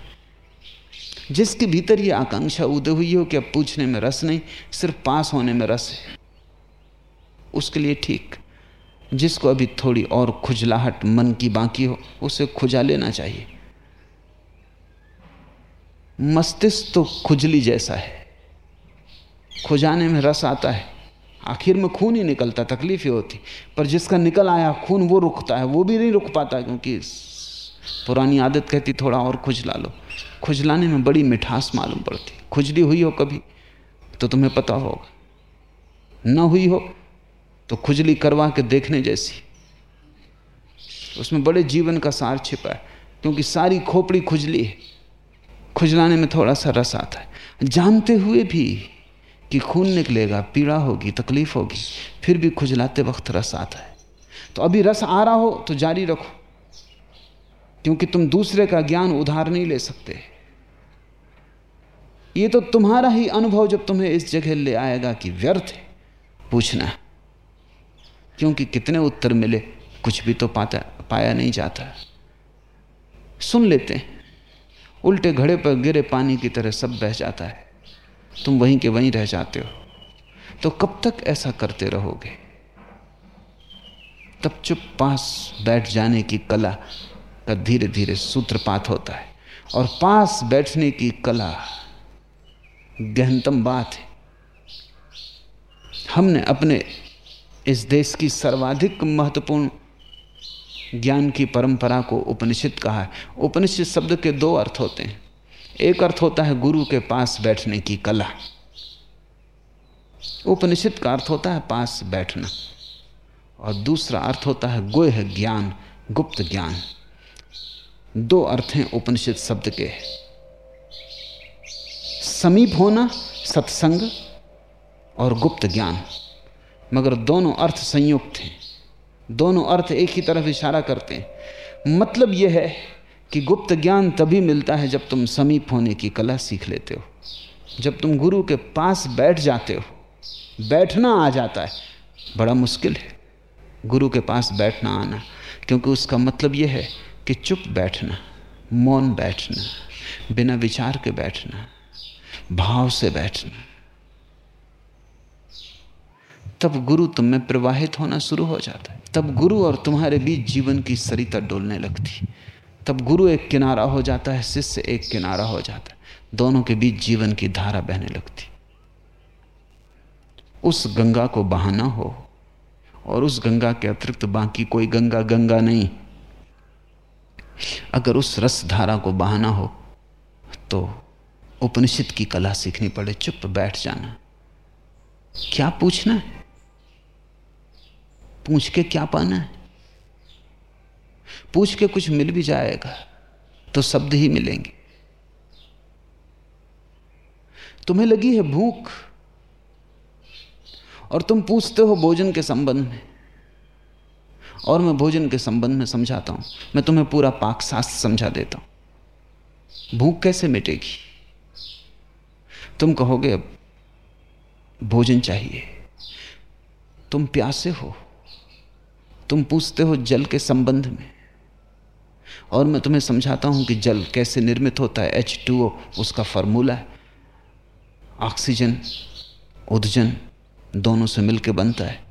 जिसके भीतर ये आकांक्षा उदय हुई हो कि अब पूछने में रस नहीं, सिर्फ़ पास होने में रस है। उसके लिए ठीक। जिसको अभी थोड़ी और खुजलाहट मन की बाकी हो, उसे खुजा लेना चाहिए। मस्तिष्क तो खुजली जैसा है। खुजाने में रस आता है। आखिर में खून ही निकलता, तकलीफ़ ही होती। पर जिसका निकल आया खून, वो रुकता है। वो भी नहीं रुक पाता क्योंकि पुरानी आदत कहती, थोड़ा और खुजला लो। खुजलाने में बड़ी मिठास मालूम पड़ती। खुजली हुई हो कभी तो तुम्हें पता होगा। न हुई हो तो खुजली करवा के देखने जैसी। उसमें बड़े जीवन का सार छिपा है, क्योंकि सारी खोपड़ी खुजली है। खुजलाने में थोड़ा सा रस आता है। जानते हुए भी कि खून निकलेगा, पीड़ा होगी, तकलीफ़ होगी, फिर भी खुजलाते वक्त रस आता है। तो अभी रस आ रहा हो तो जारी रखो, क्योंकि तुम दूसरे का ज्ञान उधार नहीं ले सकते। ये तो तुम्हारा ही अनुभव जब तुम्हें इस जगह ले आएगा कि व्यर्थ है। पूछना क्योंकि कितने उत्तर मिले, कुछ भी तो पाता, पाया नहीं जाता। सुन लेते हैं। उल्टे घड़े पर गिरे पानी की तरह सब बह जाता है। तुम वहीं के वहीं रह जाते हो। तो कब तक ऐसा करते रहोगे? तब चुप पास बैठ जाने की कला का धीरे धीरे सूत्रपात होता है। और पास बैठने की कला गहनतम बात है। हमने अपने इस देश की सर्वाधिक महत्वपूर्ण ज्ञान की परंपरा को उपनिषद कहा है। उपनिषद शब्द के दो अर्थ होते हैं। एक अर्थ होता है गुरु के पास बैठने की कला। उपनिषद का अर्थ होता है पास बैठना। और दूसरा अर्थ होता है गोह ज्ञान, गुप्त ज्ञान। दो अर्थ हैं उपनिषद शब्द के। समीप होना, सत्संग और गुप्त ज्ञान। मगर दोनों अर्थ संयुक्त हैं। दोनों अर्थ एक ही तरफ़ इशारा करते हैं। मतलब यह है कि गुप्त ज्ञान तभी मिलता है जब तुम समीप होने की कला सीख लेते हो। जब तुम गुरु के पास बैठ जाते हो। बैठना आ जाता है। बड़ा मुश्किल है गुरु के पास बैठना आना। क्योंकि उसका मतलब यह है कि चुप बैठना, मौन बैठना, बिना विचार के बैठना, भाव से बैठना। तब गुरु तुम में प्रवाहित होना शुरू हो जाता है। तब गुरु और तुम्हारे बीच जीवन की सरिता डोलने लगती तब गुरु एक किनारा हो जाता है, शिष्य एक किनारा हो जाता है। दोनों के बीच जीवन की धारा बहने लगती उस गंगा को बहाना हो और उस गंगा के अतिरिक्त बाकी कोई गंगा गंगा नहीं। अगर उस रस धारा को बहाना हो तो उपनिषद की कला सीखनी पड़े, चुप बैठ जाना। क्या पूछना है? पूछ के क्या पाना है? पूछ के कुछ मिल भी जाएगा तो शब्द ही मिलेंगे। तुम्हें लगी है भूख, और तुम पूछते हो भोजन के संबंध में। और मैं भोजन के संबंध में समझाता हूँ। मैं तुम्हें पूरा पाक शास्त्र समझा देता हूँ। भूख कैसे मिटेगी? तुम कहोगे, अब भोजन चाहिए। तुम प्यासे हो। तुम पूछते हो जल के संबंध में। और मैं तुम्हें समझाता हूँ कि जल कैसे निर्मित होता है एच टू ओ उसका फॉर्मूला है। ऑक्सीजन उदजन, दोनों से मिलकर बनता है।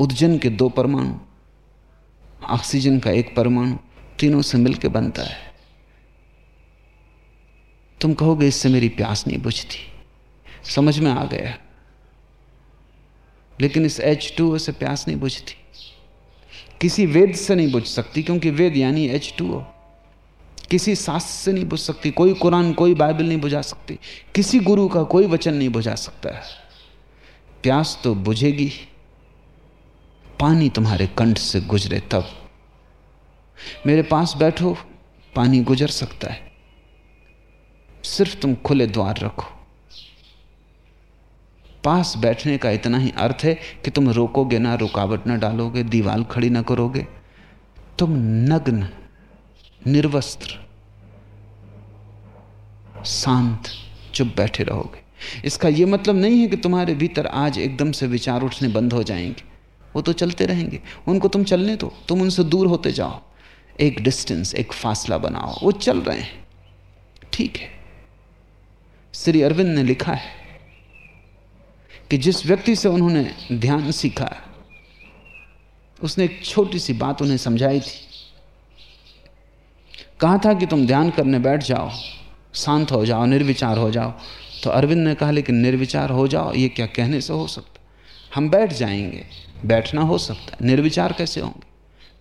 उदजन के दो परमाणु ऑक्सीजन का एक परमाणु, तीनों से मिलकर बनता है। तुम कहोगे, इससे मेरी प्यास नहीं बुझती। समझ में आ गया? लेकिन इस एच टू से प्यास नहीं बुझती। किसी वेद से नहीं बुझ सकती, क्योंकि वेद यानी एच टू ओ किसी शास्त्र से नहीं बुझ सकती, कोई कुरान, कोई बाइबल नहीं बुझा सकती, किसी गुरु का कोई वचन नहीं बुझा सकता है। प्यास तो बुझेगी, पानी तुम्हारे कंठ से गुजरे तब। मेरे पास बैठो, पानी गुजर सकता है। सिर्फ़ तुम खुले द्वार रखो। पास बैठने का इतना ही अर्थ है कि तुम रोकोगे ना, रुकावट ना डालोगे, दीवाल खड़ी ना करोगे। तुम नग्न, निर्वस्त्र, शांत, चुप बैठे रहोगे। इसका यह मतलब नहीं है कि तुम्हारे भीतर आज एकदम से विचार उठने बंद हो जाएँगे। वो तो चलते रहेंगे। उनको तुम चलने दो। तुम उनसे दूर होते जाओ। एक डिस्टेंस, एक फासला बनाओ। वो चल रहे हैं। ठीक है। श्री अरविंद ने लिखा है कि जिस व्यक्ति से उन्होंने ध्यान सीखा, उसने एक छोटी सी बात उन्हें समझाई थी। कहा था कि तुम ध्यान करने बैठ जाओ, शांत हो जाओ, निर्विचार हो जाओ। तो अरविंद ने कहा, लेकिन निर्विचार हो जाओ, ये क्या कहने से हो सकता? हम बैठ जाएँगे, बैठना हो सकता है, निर्विचार कैसे होंगे?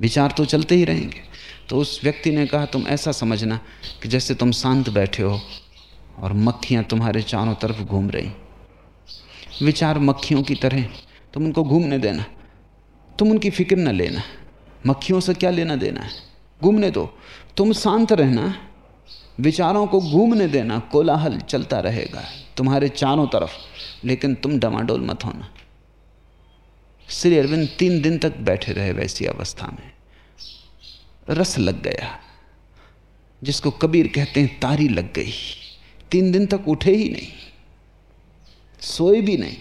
विचार तो चलते ही रहेंगे। तो उस व्यक्ति ने कहा, तुम ऐसा समझना कि जैसे तुम शांत बैठे हो और मक्खियाँ तुम्हारे चारों तरफ़ घूम रही। विचार मक्खियों की तरह, तुम उनको घूमने देना। तुम उनकी फ़िक्र न लेना। मक्खियों से क्या लेना देना है? घूमने दो। तुम शांत रहना। विचारों को घूमने देना। कोलाहल चलता रहेगा तुम्हारे चारों तरफ़, लेकिन तुम डमाडोल मत होना। श्री अरविंद तीन दिन तक बैठे रहे वैसी अवस्था में। रस लग गया, जिसको कबीर कहते हैं तारी लग गई। तीन दिन तक उठे ही नहीं। सोए भी नहीं,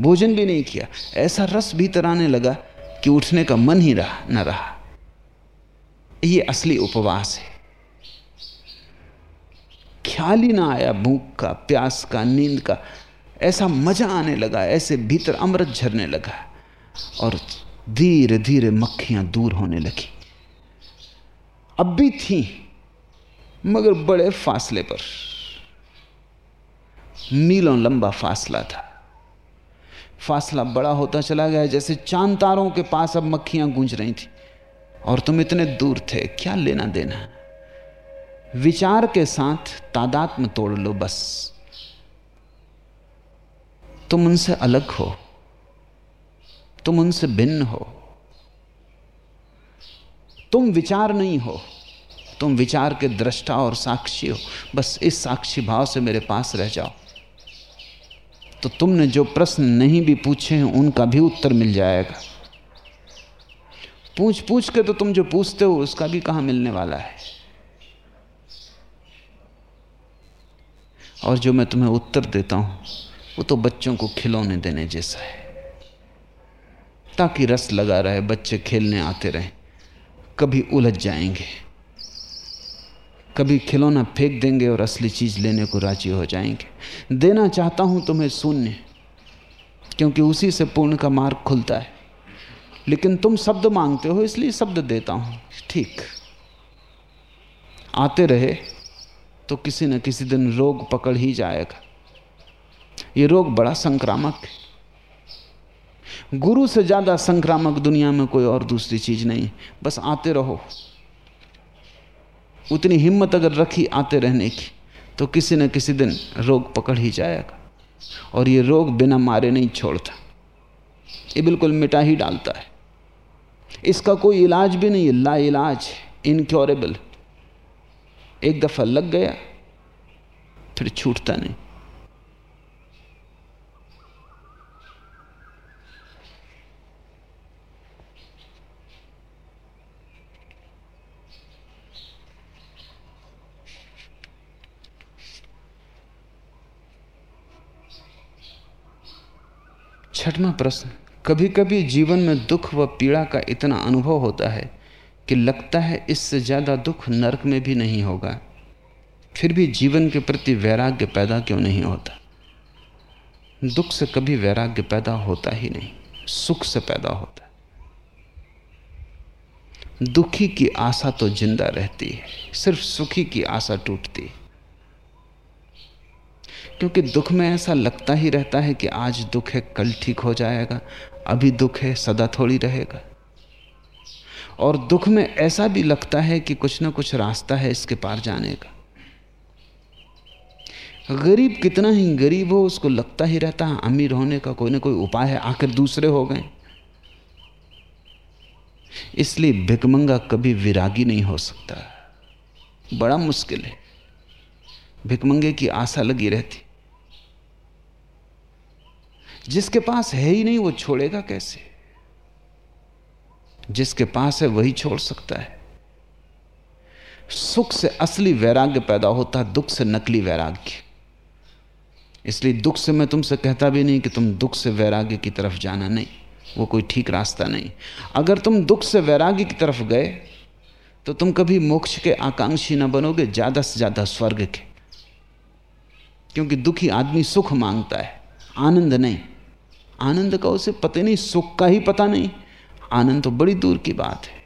भोजन भी नहीं किया। ऐसा रस भीतर आने लगा कि उठने का मन ही रहा, न रहा। ये असली उपवास है। ख्याल ही ना आया भूख का, प्यास का, नींद का। ऐसा मज़ा आने लगा, ऐसे भीतर अमृत झरने लगा। और धीरे धीरे मक्खियाँ दूर होने लगी। अब भी थी, मगर बड़े फासले पर। मीलों लंबा फासला था। फासला बड़ा होता चला गया, जैसे चाँद तारों के पास अब मक्खियाँ गूंज रही थी। और तुम इतने दूर थे, क्या लेना देना? विचार के साथ तादाद में तोड़ लो बस। तुम उनसे अलग हो। तुम उनसे भिन्न हो। तुम विचार नहीं हो। तुम विचार के दृष्टा और साक्षी हो। बस इस साक्षी भाव से मेरे पास रह जाओ। तो तुमने जो प्रश्न नहीं भी पूछे हैं, उनका भी उत्तर मिल जाएगा। पूछ पूछ के तो तुम जो पूछते हो, उसका भी कहाँ मिलने वाला है? और जो मैं तुम्हें उत्तर देता हूँ, वो तो बच्चों को खिलौने देने जैसा है। ताकि रस लगा रहे, बच्चे खेलने आते रहें, कभी उलझ जाएँगे। कभी खिलौना फेंक देंगे और असली चीज़ लेने को राज़ी हो जाएँगे। देना चाहता हूँ तुम्हें शून्य, क्योंकि उसी से पूर्ण का मार्ग खुलता है। लेकिन तुम शब्द मांगते हो, इसलिए शब्द देता हूँ। ठीक। आते रहे तो किसी न किसी दिन रोग पकड़ ही जाएगा। ये रोग बड़ा संक्रामक है। गुरु से ज़्यादा संक्रामक दुनिया में कोई और दूसरी चीज़ नहीं बस आते रहो। उतनी हिम्मत अगर रखी आते रहने की तो किसी न किसी दिन रोग पकड़ ही जाएगा। और ये रोग बिना मारे नहीं छोड़ता। ये बिल्कुल मिटा ही डालता है। इसका कोई इलाज भी नहीं है ला इलाज इनक्योरेबल एक दफ़ा लग गया, फिर छूटता नहीं। छठवां प्रश्न कभी कभी जीवन में दुख व पीड़ा का इतना अनुभव होता है कि लगता है इससे ज़्यादा दुख नरक में भी नहीं होगा। फिर भी जीवन के प्रति वैराग्य पैदा क्यों नहीं होता? दुख से कभी वैराग्य पैदा होता ही नहीं, सुख से पैदा होता है। दुखी की आशा तो ज़िंदा रहती है, सिर्फ़ सुखी की आशा टूटती है। क्योंकि दुख में ऐसा लगता ही रहता है कि आज दुख है, कल ठीक हो जाएगा, अभी दुख है, सदा थोड़ी रहेगा। और दुख में ऐसा भी लगता है कि कुछ ना कुछ रास्ता है इसके पार जाने का। गरीब कितना ही गरीब हो, उसको लगता ही रहता है, अमीर होने का कोई ना कोई उपाय है, आखिर दूसरे हो गए। इसलिए भिकमंगा कभी विरागी नहीं हो सकता। बड़ा मुश्किल है। भिकमंगे की आशा लगी रहती। जिसके पास है ही नहीं, वो छोड़ेगा कैसे? जिसके पास है, वही छोड़ सकता है। सुख से असली वैराग्य पैदा होता है, दुख से नकली वैराग्य। इसलिए दुख से मैं तुमसे कहता भी नहीं कि तुम दुख से वैराग्य की तरफ़ जाना नहीं, वो कोई ठीक रास्ता नहीं। अगर तुम दुख से वैराग्य की तरफ़ गए तो तुम कभी मोक्ष के आकांक्षी ना बनोगे, ज़्यादा से ज़्यादा स्वर्ग के। क्योंकि दुखी आदमी सुख माँगता है, आनंद नहीं। आनंद का उसे पता नहीं, सुख का ही पता नहीं। आनंद तो बड़ी दूर की बात है।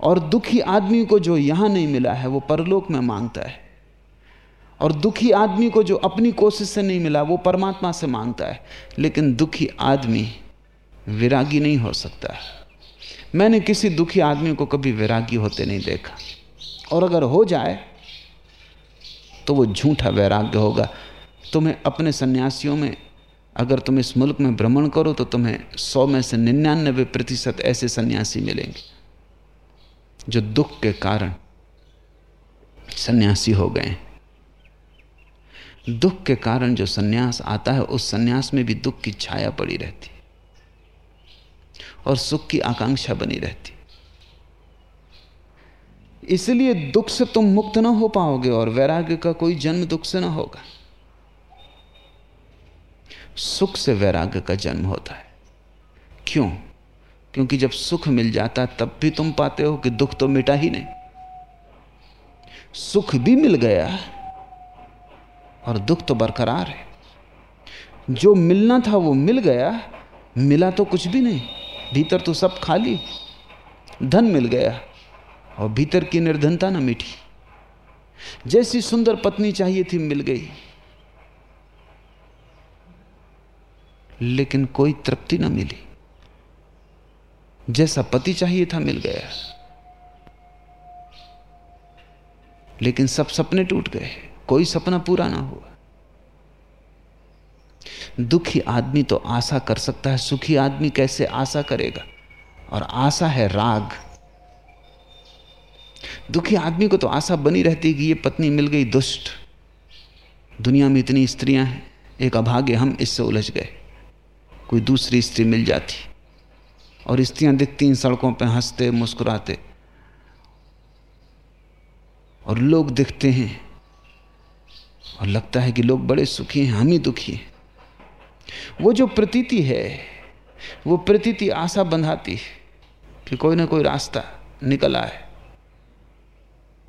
और दुखी आदमी को जो यहाँ नहीं मिला है, वो परलोक में माँगता है। और दुखी आदमी को जो अपनी कोशिश से नहीं मिला, वो परमात्मा से माँगता है। लेकिन दुखी आदमी विरागी नहीं हो सकता। मैंने किसी दुखी आदमी को कभी विरागी होते नहीं देखा। और अगर हो जाए तो वो झूठा वैराग्य होगा। तुम्हें अपने सन्यासियों में अगर तुम इस मुल्क में भ्रमण करो तो तुम्हें सौ में से निन्यानबे प्रतिशत ऐसे सन्यासी मिलेंगे, जो दुख के कारण सन्यासी हो गए दुख के कारण जो सन्यास आता है, उस सन्यास में भी दुख की छाया पड़ी रहती और सुख की आकांक्षा बनी रहती। इसलिए दुख से तुम मुक्त ना हो पाओगे और वैराग्य का कोई जन्म दुख से ना होगा। सुख से वैराग्य का जन्म होता है। क्यों? क्योंकि जब सुख मिल जाता तब भी तुम पाते हो कि दुख तो मिटा ही नहीं। सुख भी मिल गया और दुख तो बरकरार है। जो मिलना था वो मिल गया, मिला तो कुछ भी नहीं। भीतर तो सब खाली। धन मिल गया और भीतर की निर्धनता ना मिटी। जैसी सुंदर पत्नी चाहिए थी, मिल गई। लेकिन कोई तृप्ति ना मिली। जैसा पति चाहिए था मिल गया। लेकिन सब सपने टूट गए। कोई सपना पूरा ना हुआ। दुखी आदमी तो आशा कर सकता है, सुखी आदमी कैसे आशा करेगा? और आशा है राग। दुखी आदमी को तो आशा बनी रहती कि ये पत्नी मिल गई दुष्ट। दुनिया में इतनी स्त्रियाँ हैं, एक अभाग्य हम इससे उलझ गए। कोई दूसरी स्त्री मिल जाती। और स्त्रियाँ दिखती सड़कों पर हँसते, मुस्कुराते। और लोग दिखते हैं और लगता है कि लोग बड़े सुखी हैं, हम ही दुखी हैं। वो जो प्रतीति है, वो प्रतीति आशा बंधाती है कि कोई ना कोई रास्ता निकल आए,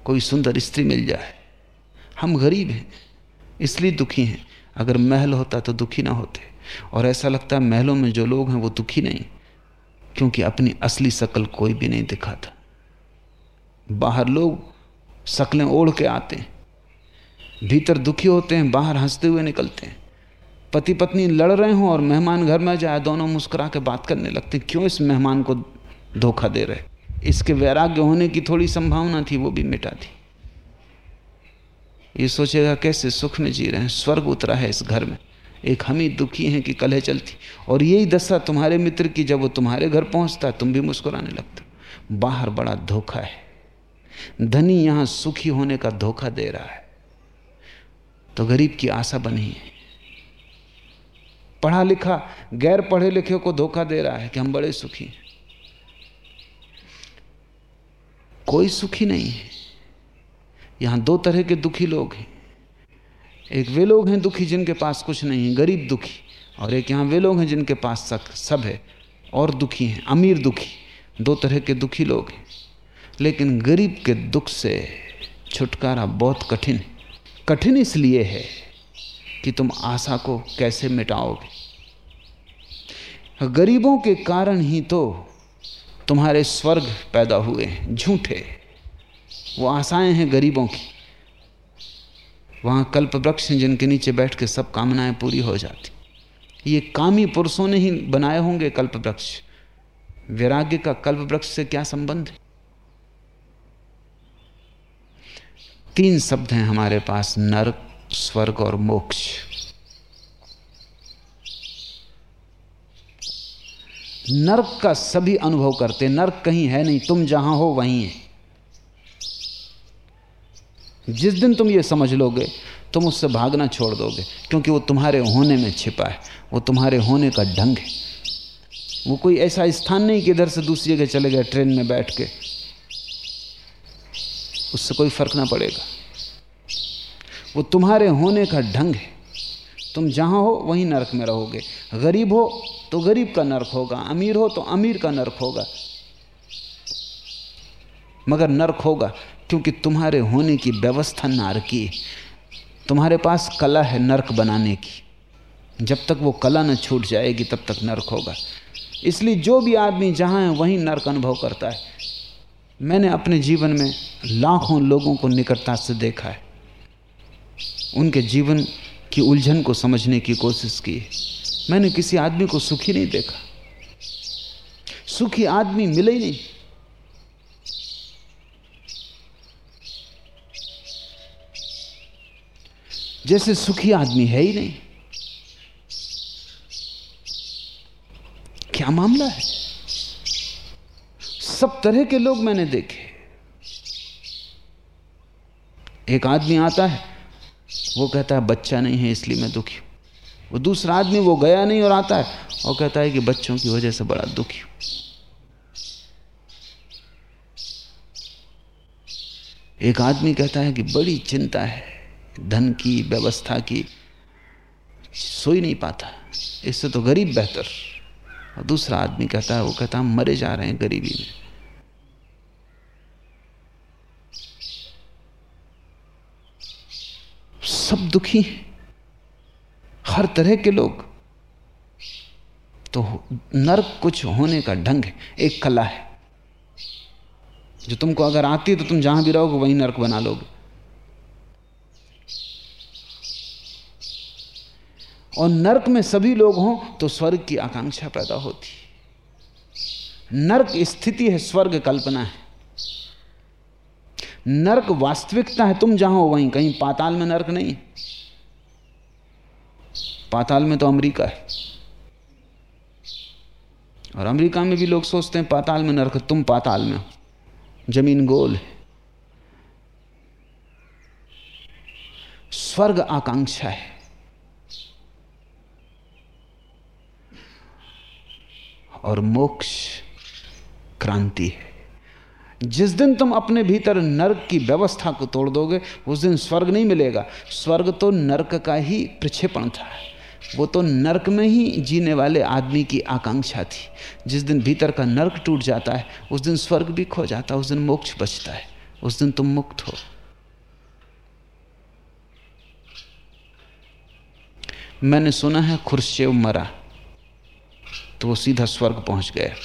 कोई सुंदर स्त्री मिल जाए। हम गरीब हैं, इसलिए दुखी हैं। अगर महल होता तो दुखी ना होते। और ऐसा लगता है महलों में जो लोग हैं वो दुखी नहीं, क्योंकि अपनी असली शकल कोई भी नहीं दिखाता। बाहर लोग शक्लें ओढ़ के आते हैं, भीतर दुखी होते हैं, बाहर हँसते हुए निकलते हैं। पति पत्नी लड़ रहे हों और मेहमान घर में जाए, दोनों मुस्कुरा के बात करने लगते क्यों इस मेहमान को धोखा दे रहे? इसके वैराग्य होने की थोड़ी संभावना थी, वो भी मिटा दी। ये सोचेगा, कैसे सुख में जी रहे हैं, स्वर्ग उतरा है इस घर में। एक हम ही दुखी हैं कि कलह चलती। और यही दशा तुम्हारे मित्र की, जब वो तुम्हारे घर पहुँचता, तुम भी मुस्कुराने लगते बाहर बड़ा धोखा है। धनी यहाँ सुखी होने का धोखा दे रहा है। तो गरीब की आशा बनी है। पढ़ा लिखा, गैर पढ़े लिखे को धोखा दे रहा है कि हम बड़े सुखी हैं। कोई सुखी नहीं है। यहाँ दो तरह के दुखी लोग हैं। एक वे लोग हैं दुखी जिनके पास कुछ नहीं गरीब दुखी। और एक यहाँ वे लोग हैं जिनके पास सब सब है, और दुखी हैं, अमीर दुखी। दो तरह के दुखी लोग हैं। लेकिन गरीब के दुख से छुटकारा बहुत कठिन है। कठिन इसलिए है कि तुम आशा को कैसे मिटाओगे? गरीबों के कारण ही तो तुम्हारे स्वर्ग पैदा हुए हैं, झूठे। वो आशाएँ हैं गरीबों की। वहाँ कल्प वृक्ष हैं जिनके नीचे बैठ के सब कामनाएँ पूरी हो जाती। ये कामी पुरुषों ने ही बनाए होंगे कल्प वृक्ष। वैराग्य का कल्प वृक्ष से क्या संबंध है? तीन शब्द हैं हमारे पास, नरक, स्वर्ग और मोक्ष। नरक का सभी अनुभव करते नरक कहीं है नहीं, तुम जहाँ हो वहीं है। जिस दिन तुम ये समझ लोगे, तुम उससे भागना छोड़ दोगे, क्योंकि वो तुम्हारे होने में छिपा है, वो तुम्हारे होने का ढंग है। वो कोई ऐसा स्थान नहीं कि इधर से दूसरी जगह चले गए, ट्रेन में बैठ के। उससे कोई फ़र्क ना पड़ेगा। वो तुम्हारे होने का ढंग है। तुम जहाँ हो, वहीं नरक में रहोगे। गरीब हो तो गरीब का नरक होगा। अमीर हो तो अमीर का नरक होगा। मगर नरक होगा क्योंकि तुम्हारे होने की व्यवस्था नारकी है। तुम्हारे पास कला है नरक बनाने की। जब तक वो कला न छूट जाएगी, तब तक नरक होगा। इसलिए जो भी आदमी जहाँ है, वहीं नरक अनुभव करता है। मैंने अपने जीवन में लाखों लोगों को निकटता से देखा है। उनके जीवन की उलझन को समझने की कोशिश की है। मैंने किसी आदमी को सुखी नहीं देखा। सुखी आदमी मिले ही नहीं। जैसे सुखी आदमी है ही नहीं। क्या मामला है? सब तरह के लोग मैंने देखे। एक आदमी आता है, वो कहता है, बच्चा नहीं है, इसलिए मैं दुखी हूँ। वो दूसरा आदमी, वो गया नहीं और आता है, और कहता है कि बच्चों की वजह से बड़ा दुखी हूँ। एक आदमी कहता है कि बड़ी चिंता है। धन की, व्यवस्था की सो ही नहीं पाता। इससे तो गरीब बेहतर। और दूसरा आदमी कहता है, वो कहता हम मरे जा रहे हैं गरीबी में। सब दुखी हैं। हर तरह के लोग। तो नर्क कुछ होने का ढंग है, एक कला है। जो तुमको अगर आती है तो तुम जहाँ भी रहोगे, वहीं नर्क बना लोगे। और नरक में सभी लोग हों तो स्वर्ग की आकांक्षा पैदा होती नरक स्थिति है, स्वर्ग कल्पना है। नरक वास्तविकता है, तुम जहाँ हो वहीं, कहीं पाताल में नरक नहीं पाताल में तो अमेरिका है। और अमेरिका में भी लोग सोचते हैं, पाताल में नरक तुम पाताल में हो। ज़मीन गोल है। स्वर्ग आकांक्षा है। और मोक्ष क्रांति है। जिस दिन तुम अपने भीतर नर्क की व्यवस्था को तोड़ दोगे, उस दिन स्वर्ग नहीं मिलेगा। स्वर्ग तो नर्क का ही प्रक्षेपण था। वो तो नर्क में ही जीने वाले आदमी की आकांक्षा थी। जिस दिन भीतर का नर्क टूट जाता है, उस दिन स्वर्ग भी खो जाता है, उस दिन मोक्ष बचता है। उस दिन तुम मुक्त हो। मैंने सुना है खुर्शेव मरा। तो वो सीधा स्वर्ग पहुँच गया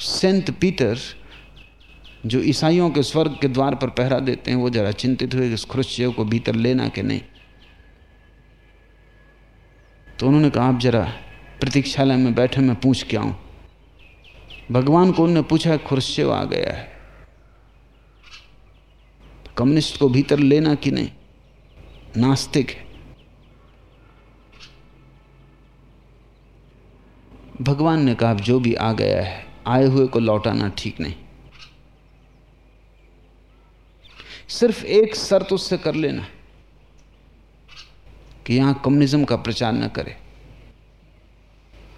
सेंट पीटर जो ईसाइयों के स्वर्ग के द्वार पर पहरा देते हैं, वो जरा चिंतित हुए कि इस को भीतर लेना कि नहीं। तो उन्होंने कहा, आप जरा प्रतीक्षालय में बैठे, मैं पूछ के आऊँ। भगवान को उन्होंने पूछा खुरुश्चेव आ गया है। कम्युनिस्ट को भीतर लेना कि नहीं? नास्तिक है। भगवान ने कहा जो भी आ गया है, आए हुए को लौटाना ठीक नहीं। सिर्फ़ एक शर्त उससे कर लेना, कि यहाँ कम्युनिज्म का प्रचार न करे,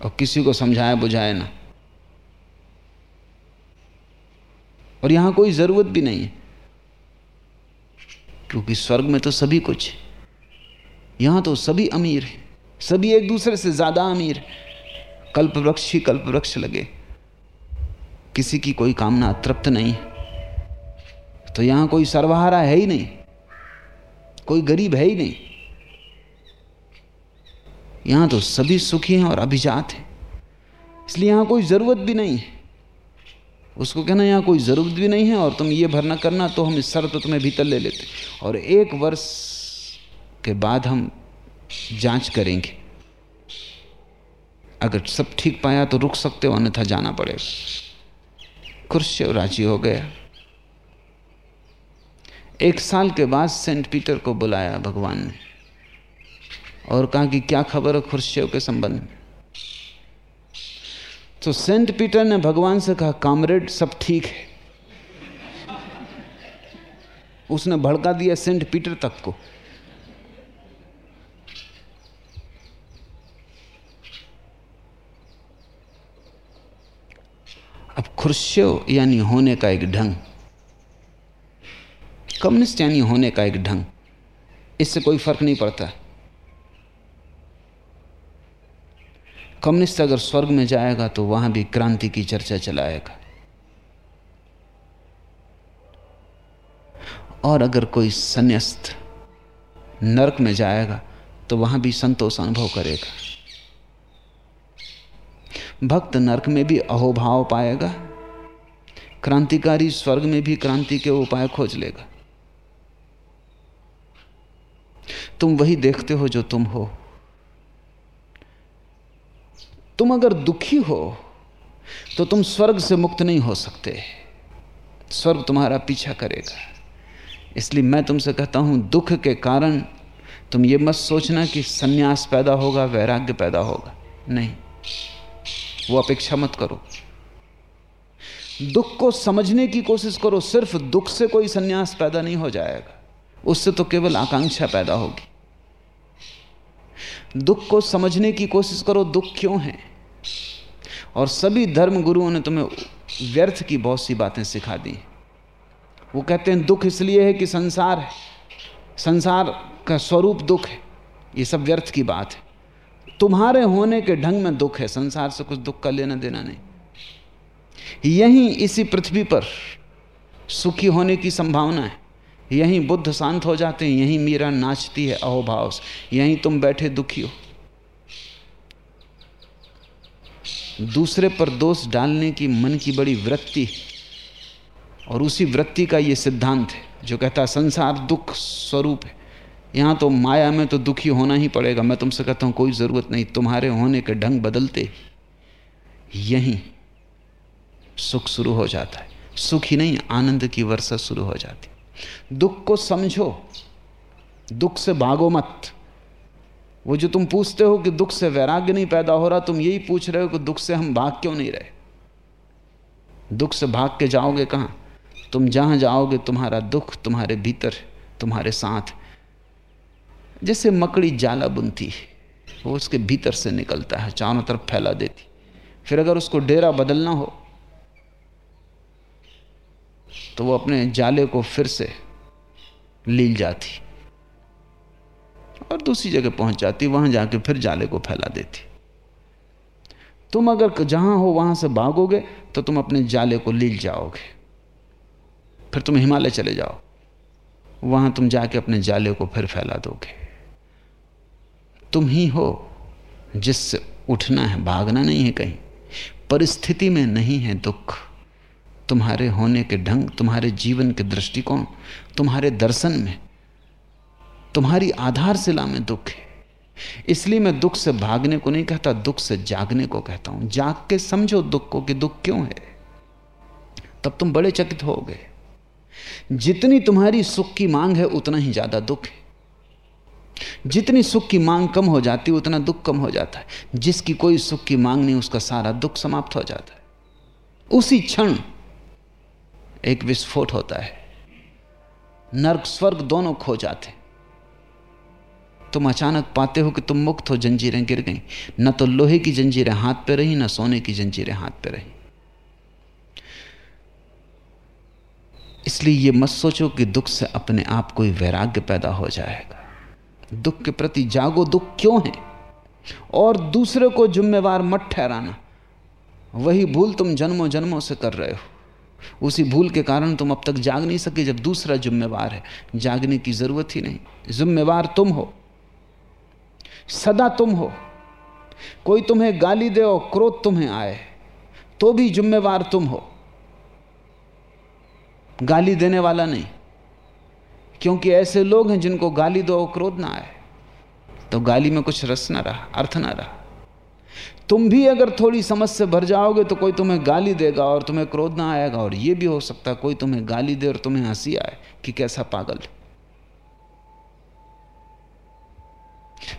और किसी को समझाए बुझाए ना। और यहाँ कोई ज़रूरत भी नहीं है, क्योंकि स्वर्ग में तो सभी कुछ है। यहाँ तो सभी अमीर है, सभी एक दूसरे से ज़्यादा अमीर है। कल्प वृक्ष ही कल्प वृक्ष लगे। किसी की कोई कामना तृप्त नहीं। तो यहाँ कोई सर्वहारा है ही नहीं। कोई गरीब है ही नहीं। यहाँ तो सभी सुखी हैं और अभिजात हैं। इसलिए यहाँ कोई ज़रूरत भी नहीं। है उसको कहना यहाँ कोई ज़रूरत भी नहीं है और तुम ये भरना करना तो हम इस शर्त तुम्हें भीतर ले लेते। और एक वर्ष के बाद हम जाँच करेंगे। अगर सब ठीक पाया तो रुक सकते हो, अन्यथा जाना पड़ेगा खुर्शिव राज़ी हो गया। एक साल के बाद सेंट पीटर को बुलाया भगवान ने और कहा कि क्या खबर है खुर्शिव के संबंध में? तो सेंट पीटर ने भगवान से कहा, कामरेड, सब ठीक है। उसने भड़का दिया सेंट पीटर तक को। अब खुर्शियो यानी होने का एक ढंग। कम्युनिस्ट यानी होने का एक ढंग। इससे कोई फ़र्क नहीं पड़ता। कम्युनिस्ट अगर स्वर्ग में जाएगा तो वहाँ भी क्रांति की चर्चा चलाएगा। और अगर कोई संन्यास्त नरक में जाएगा तो वहाँ भी संतोष अनुभव करेगा। भक्त नरक में भी अहोभाव पाएगा। क्रांतिकारी स्वर्ग में भी क्रांति के उपाय खोज लेगा। तुम वही देखते हो जो तुम हो। तुम अगर दुखी हो तो तुम स्वर्ग से मुक्त नहीं हो सकते। स्वर्ग तुम्हारा पीछा करेगा। इसलिए मैं तुमसे कहता हूँ, दुख के कारण तुम ये मत सोचना कि सन्यास पैदा होगा, वैराग्य पैदा होगा। नहीं। वो अपेक्षा मत करो। दुख को समझने की कोशिश करो, सिर्फ़ दुख से कोई सन्यास पैदा नहीं हो जाएगा। उससे तो केवल आकांक्षा पैदा होगी। दुख को समझने की कोशिश करो, दुख क्यों है? और सभी धर्म गुरुओं ने तुम्हें व्यर्थ की बहुत सी बातें सिखा दी। वो कहते हैं, दुख इसलिए है कि संसार है। संसार का स्वरूप दुख है। ये सब व्यर्थ की बात है। तुम्हारे होने के ढंग में दुख है, संसार से कुछ दुख का लेना देना नहीं। यहीं इसी पृथ्वी पर सुखी होने की संभावना है। यहीं बुद्ध शांत हो जाते हैं, यहीं मीरा नाचती है अहोभाव से। यहीं तुम बैठे दुखी हो। दूसरे पर दोष डालने की मन की बड़ी वृत्ति और उसी वृत्ति का ये सिद्धांत है, जो कहता संसार दुख स्वरूप है। यहाँ तो माया में तो दुखी होना ही पड़ेगा। मैं तुमसे कहता हूँ, कोई ज़रूरत नहीं। तुम्हारे होने के ढंग बदलते यहीं सुख शुरू हो जाता है। सुख ही नहीं, आनंद की वर्षा शुरू हो जाती। दुख को समझो। दुख से भागो मत। वो जो तुम पूछते हो कि दुख से वैराग्य नहीं पैदा हो रहा, तुम यही पूछ रहे हो कि दुख से हम भाग क्यों नहीं रहे? दुख से भाग के जाओगे कहाँ? तुम जहाँ जाओगे, तुम्हारा दुख तुम्हारे भीतर, तुम्हारे साथ। जैसे मकड़ी जाला बुनती है, वो उसके भीतर से निकलता है, चारों तरफ़ फैला देती। फिर अगर उसको डेरा बदलना हो तो वो अपने जाले को फिर से लील जाती और दूसरी जगह पहुँच जाती वहाँ जाके फिर जाले को फैला देती। तुम अगर जहाँ हो वहाँ से भागोगे तो तुम अपने जाले को लील जाओगे। फिर तुम हिमालय चले जाओ। वहाँ तुम जाके अपने जाले को फिर फैला दोगे। तुम ही हो जिससे उठना है, भागना नहीं है कहीं। परिस्थिति में नहीं है दुख। तुम्हारे होने के ढंग, तुम्हारे जीवन के दृष्टिकोण, तुम्हारे दर्शन में, तुम्हारी आधारशिला में दुख है। इसलिए मैं दुख से भागने को नहीं कहता, दुख से जागने को कहता हूँ। जाग के समझो दुख को कि दुख क्यों है। तब तुम बड़े चकित हो गए जितनी तुम्हारी सुख की मांग है, उतना ही ज़्यादा दुख है। जितनी सुख की मांग कम हो जाती है, उतना दुख कम हो जाता है। जिसकी कोई सुख की मांग नहीं, उसका सारा दुख समाप्त हो जाता है। उसी क्षण एक विस्फोट होता है। नर्क स्वर्ग दोनों खो जाते तुम अचानक पाते हो कि तुम मुक्त हो, जंजीरें गिर गई। न तो लोहे की जंजीरें हाथ पे रही, न सोने की जंजीरें हाथ पे रही। इसलिए यह मत सोचो कि दुख से अपने आप कोई वैराग्य पैदा हो जाएगा। दुख के प्रति जागो, दुख क्यों है? और दूसरे को जिम्मेवार मत ठहराना। वही भूल तुम जन्मों जन्मों से कर रहे हो। उसी भूल के कारण तुम अब तक जाग नहीं सके जब दूसरा जिम्मेवार है। जागने की ज़रूरत ही नहीं। जिम्मेवार तुम हो। सदा तुम हो। कोई तुम्हें गाली दे और क्रोध तुम्हें आए तो भी जिम्मेवार तुम हो। गाली देने वाला नहीं। क्योंकि ऐसे लोग हैं जिनको गाली दो, क्रोध ना आए। तो गाली में कुछ रस ना रहा, अर्थ ना रहा। तुम भी अगर थोड़ी समझ से भर जाओगे तो कोई तुम्हें गाली देगा और तुम्हें क्रोध ना आएगा और यह भी हो सकता है कोई तुम्हें गाली दे और तुम्हें हँसी आए कि कैसा पागल।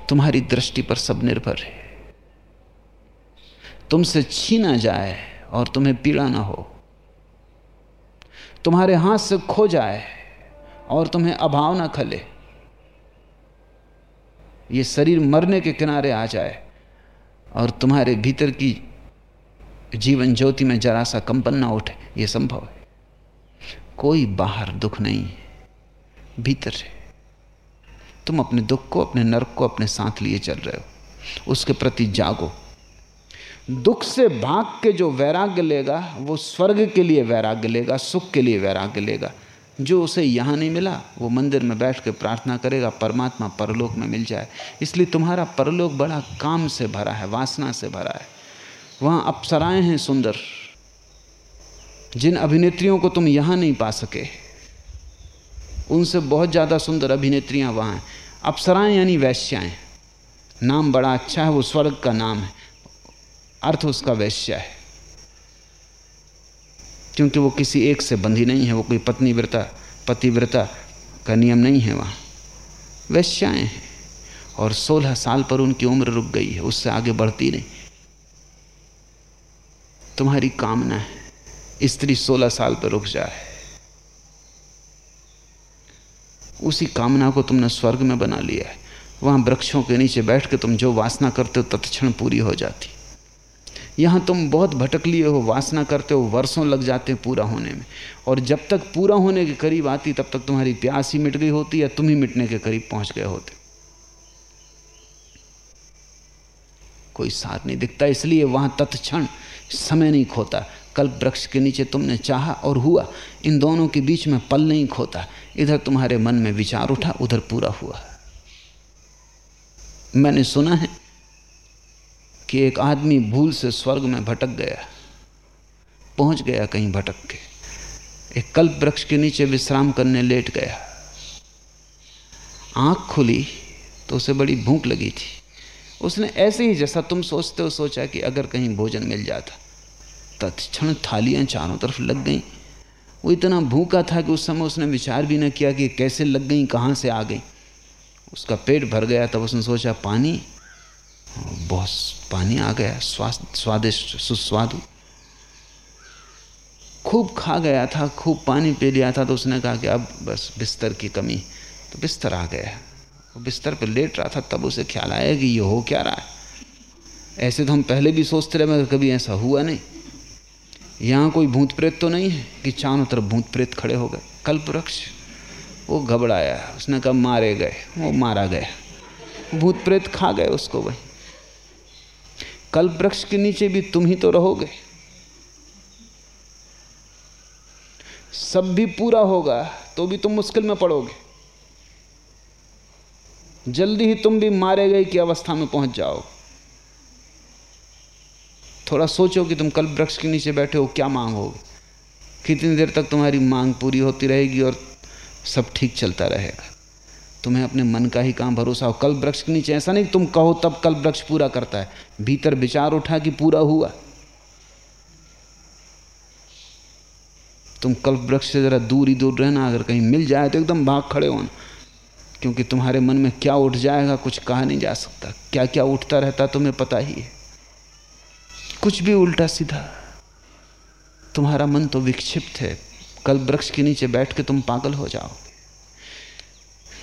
तुम्हारी दृष्टि पर सब निर्भर है। तुमसे छीना जाए और तुम्हें पीड़ा ना हो। तुम्हारे हाथ से खो जाए और तुम्हें अभाव ना खले। ये शरीर मरने के किनारे आ जाए और तुम्हारे भीतर की जीवन ज्योति में जरा सा कंपन ना उठे, ये संभव है। कोई बाहर दुख नहीं है, भीतर है। तुम अपने दुख को, अपने नर्क को, अपने साथ लिए चल रहे हो। उसके प्रति जागो। दुख से भाग के जो वैराग्य लेगा, वो स्वर्ग के लिए वैराग्य लेगा, सुख के लिए वैराग्य लेगा। जो उसे यहाँ नहीं मिला, वो मंदिर में बैठ कर प्रार्थना करेगा, परमात्मा परलोक में मिल जाए। इसलिए तुम्हारा परलोक बड़ा काम से भरा है, वासना से भरा है। वहाँ अप्सराएँ हैं सुंदर, जिन अभिनेत्रियों को तुम यहाँ नहीं पा सके। उनसे बहुत ज़्यादा सुंदर अभिनेत्रियाँ वहाँ हैं। अप्सराएँ यानी वैश्याएँ। नाम बड़ा अच्छा है, वो स्वर्ग का नाम है। अर्थ उसका वैश्या है। क्योंकि वो किसी एक से बंधी नहीं है, वो कोई पत्नी व्रता पतिव्रता का नियम नहीं है वहाँ। वैश्याएँ हैं और सोलह साल पर उनकी उम्र रुक गई है, उससे आगे बढ़ती नहीं। तुम्हारी कामना है, स्त्री सोलह साल पर रुक जाए। उसी कामना को तुमने स्वर्ग में बना लिया है। वहाँ वृक्षों के नीचे बैठ के तुम जो वासना करते हो, तत्क्षण पूरी हो जाती। यहाँ तुम बहुत भटक लिए हो, वासना करते हो, वर्षों लग जाते हैं पूरा होने में। और जब तक पूरा होने के करीब आती, तब तक तुम्हारी प्यास ही मिट गई होती या तुम ही मिटने के करीब पहुँच गए होते। कोई साथ नहीं दिखता, इसलिए वहाँ तत्क्षण समय नहीं खोता। कल्प वृक्ष के नीचे तुमने चाहा और हुआ। इन दोनों के बीच में पल नहीं खोता। इधर तुम्हारे मन में विचार उठा, उधर पूरा हुआ। मैंने सुना है कि एक आदमी भूल से स्वर्ग में भटक गया, पहुँच गया कहीं भटक के। एक कल्प वृक्ष के नीचे विश्राम करने लेट गया। आँख खुली तो उसे बड़ी भूख लगी थी। उसने ऐसे ही जैसा तुम सोचते हो सोचा कि अगर कहीं भोजन मिल जाता। तत्क्षण थालियाँ चारों तरफ़ लग गईं। वो इतना भूखा था कि उस समय उसने विचार भी न किया कि कैसे लग गई, कहाँ से आ गई। उसका पेट भर गया, तब उसने सोचा, पानी बहुत पानी आ गया स्वादिष्ट, सुस्वादु। खूब खा गया था, खूब पानी पी लिया था तो उसने कहा कि अब बस बिस्तर की कमी। तो बिस्तर आ गया। वो बिस्तर पर लेट रहा था, तब उसे ख्याल आया कि ये हो क्या रहा है। ऐसे तो हम पहले भी सोचते रहे, मगर कभी ऐसा हुआ नहीं। यहाँ कोई भूत प्रेत तो नहीं है कि चारों तरफ़ भूत प्रेत खड़े हो गए। कल्प वृक्ष वो घबराया। उसने कहा, मारे गए, वो मारा गया। भूत प्रेत खा गए उसको वही। कल वृक्ष के नीचे भी तुम ही तो रहोगे। सब भी पूरा होगा तो भी तुम मुश्किल में पड़ोगे। जल्दी ही तुम भी मारे गए की अवस्था में पहुँच जाओ। थोड़ा सोचो कि तुम कल वृक्ष के नीचे बैठे हो, क्या मांगोगे कितनी देर तक तुम्हारी मांग पूरी होती रहेगी और सब ठीक चलता रहेगा। तुम्हें अपने मन का ही काम भरोसा हो। कल वृक्ष के नीचे ऐसा नहीं तुम कहो तब कल वृक्ष पूरा करता है। भीतर विचार उठा कि पूरा हुआ। तुम कल वृक्ष से ज़रा दूर ही दूर रहना, अगर कहीं मिल जाए तो एकदम भाग खड़े होना। क्योंकि तुम्हारे मन में क्या उठ जाएगा, कुछ कहा नहीं जा सकता। क्या क्या उठता रहता तुम्हें पता ही है। कुछ भी उल्टा सीधा। तुम्हारा मन तो विक्षिप्त है। कल वृक्ष के नीचे बैठ के तुम पागल हो जाओ।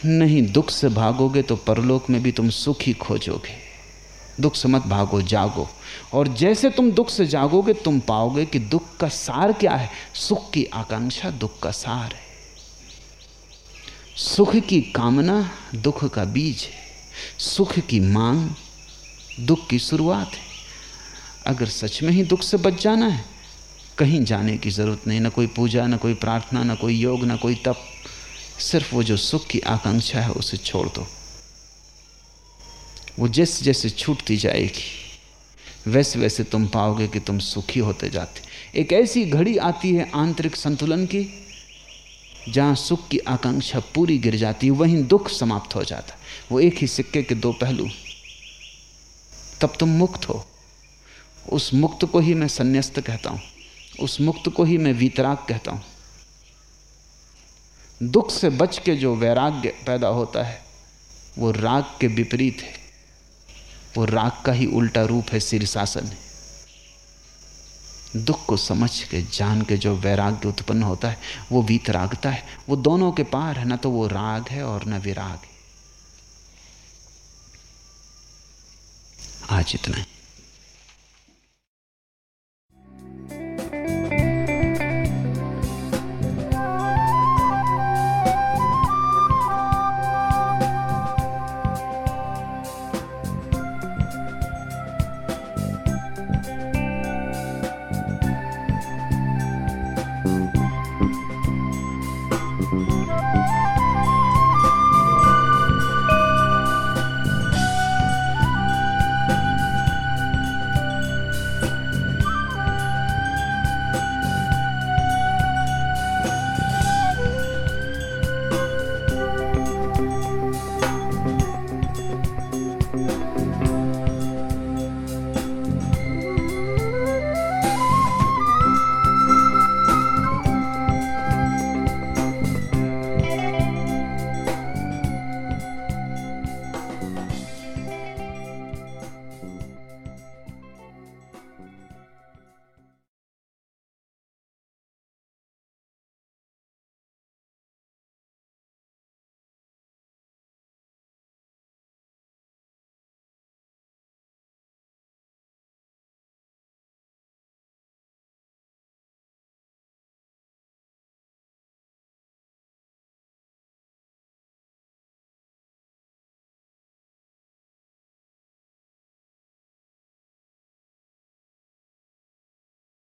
नहीं दुख से भागोगे तो परलोक में भी तुम सुख ही खोजोगे। दुख से मत भागो, जागो। और जैसे तुम दुख से जागोगे, तुम पाओगे कि दुख का सार क्या है। सुख की आकांक्षा दुख का सार है। सुख की कामना दुख का बीज है। सुख की मांग दुख की शुरुआत है। अगर सच में ही दुख से बच जाना है, कहीं जाने की ज़रूरत नहीं। ना कोई पूजा, ना कोई प्रार्थना, ना कोई योग, ना कोई तप। सिर्फ़ वो जो सुख की आकांक्षा है उसे छोड़ दो। वो जैसे जैसे छूटती जाएगी, वैसे वैसे तुम पाओगे कि तुम सुखी होते जाते। एक ऐसी घड़ी आती है आंतरिक संतुलन की, जहाँ सुख की आकांक्षा पूरी गिर जाती है वहीं दुख समाप्त हो जाता। वो एक ही सिक्के के दो पहलू। तब तुम मुक्त हो। उस मुक्त को ही मैं संन्यास्त कहता हूँ। उस मुक्त को ही मैं वीतराग कहता हूँ। दुख से बच के जो वैराग्य पैदा होता है, वो राग के विपरीत है। वो राग का ही उल्टा रूप है शीर्षासन है। दुख को समझ के, जान के जो वैराग्य उत्पन्न होता है, वो वीतरागता है। वो दोनों के पार है, ना तो वो राग है और न विराग है। आज इतना ही।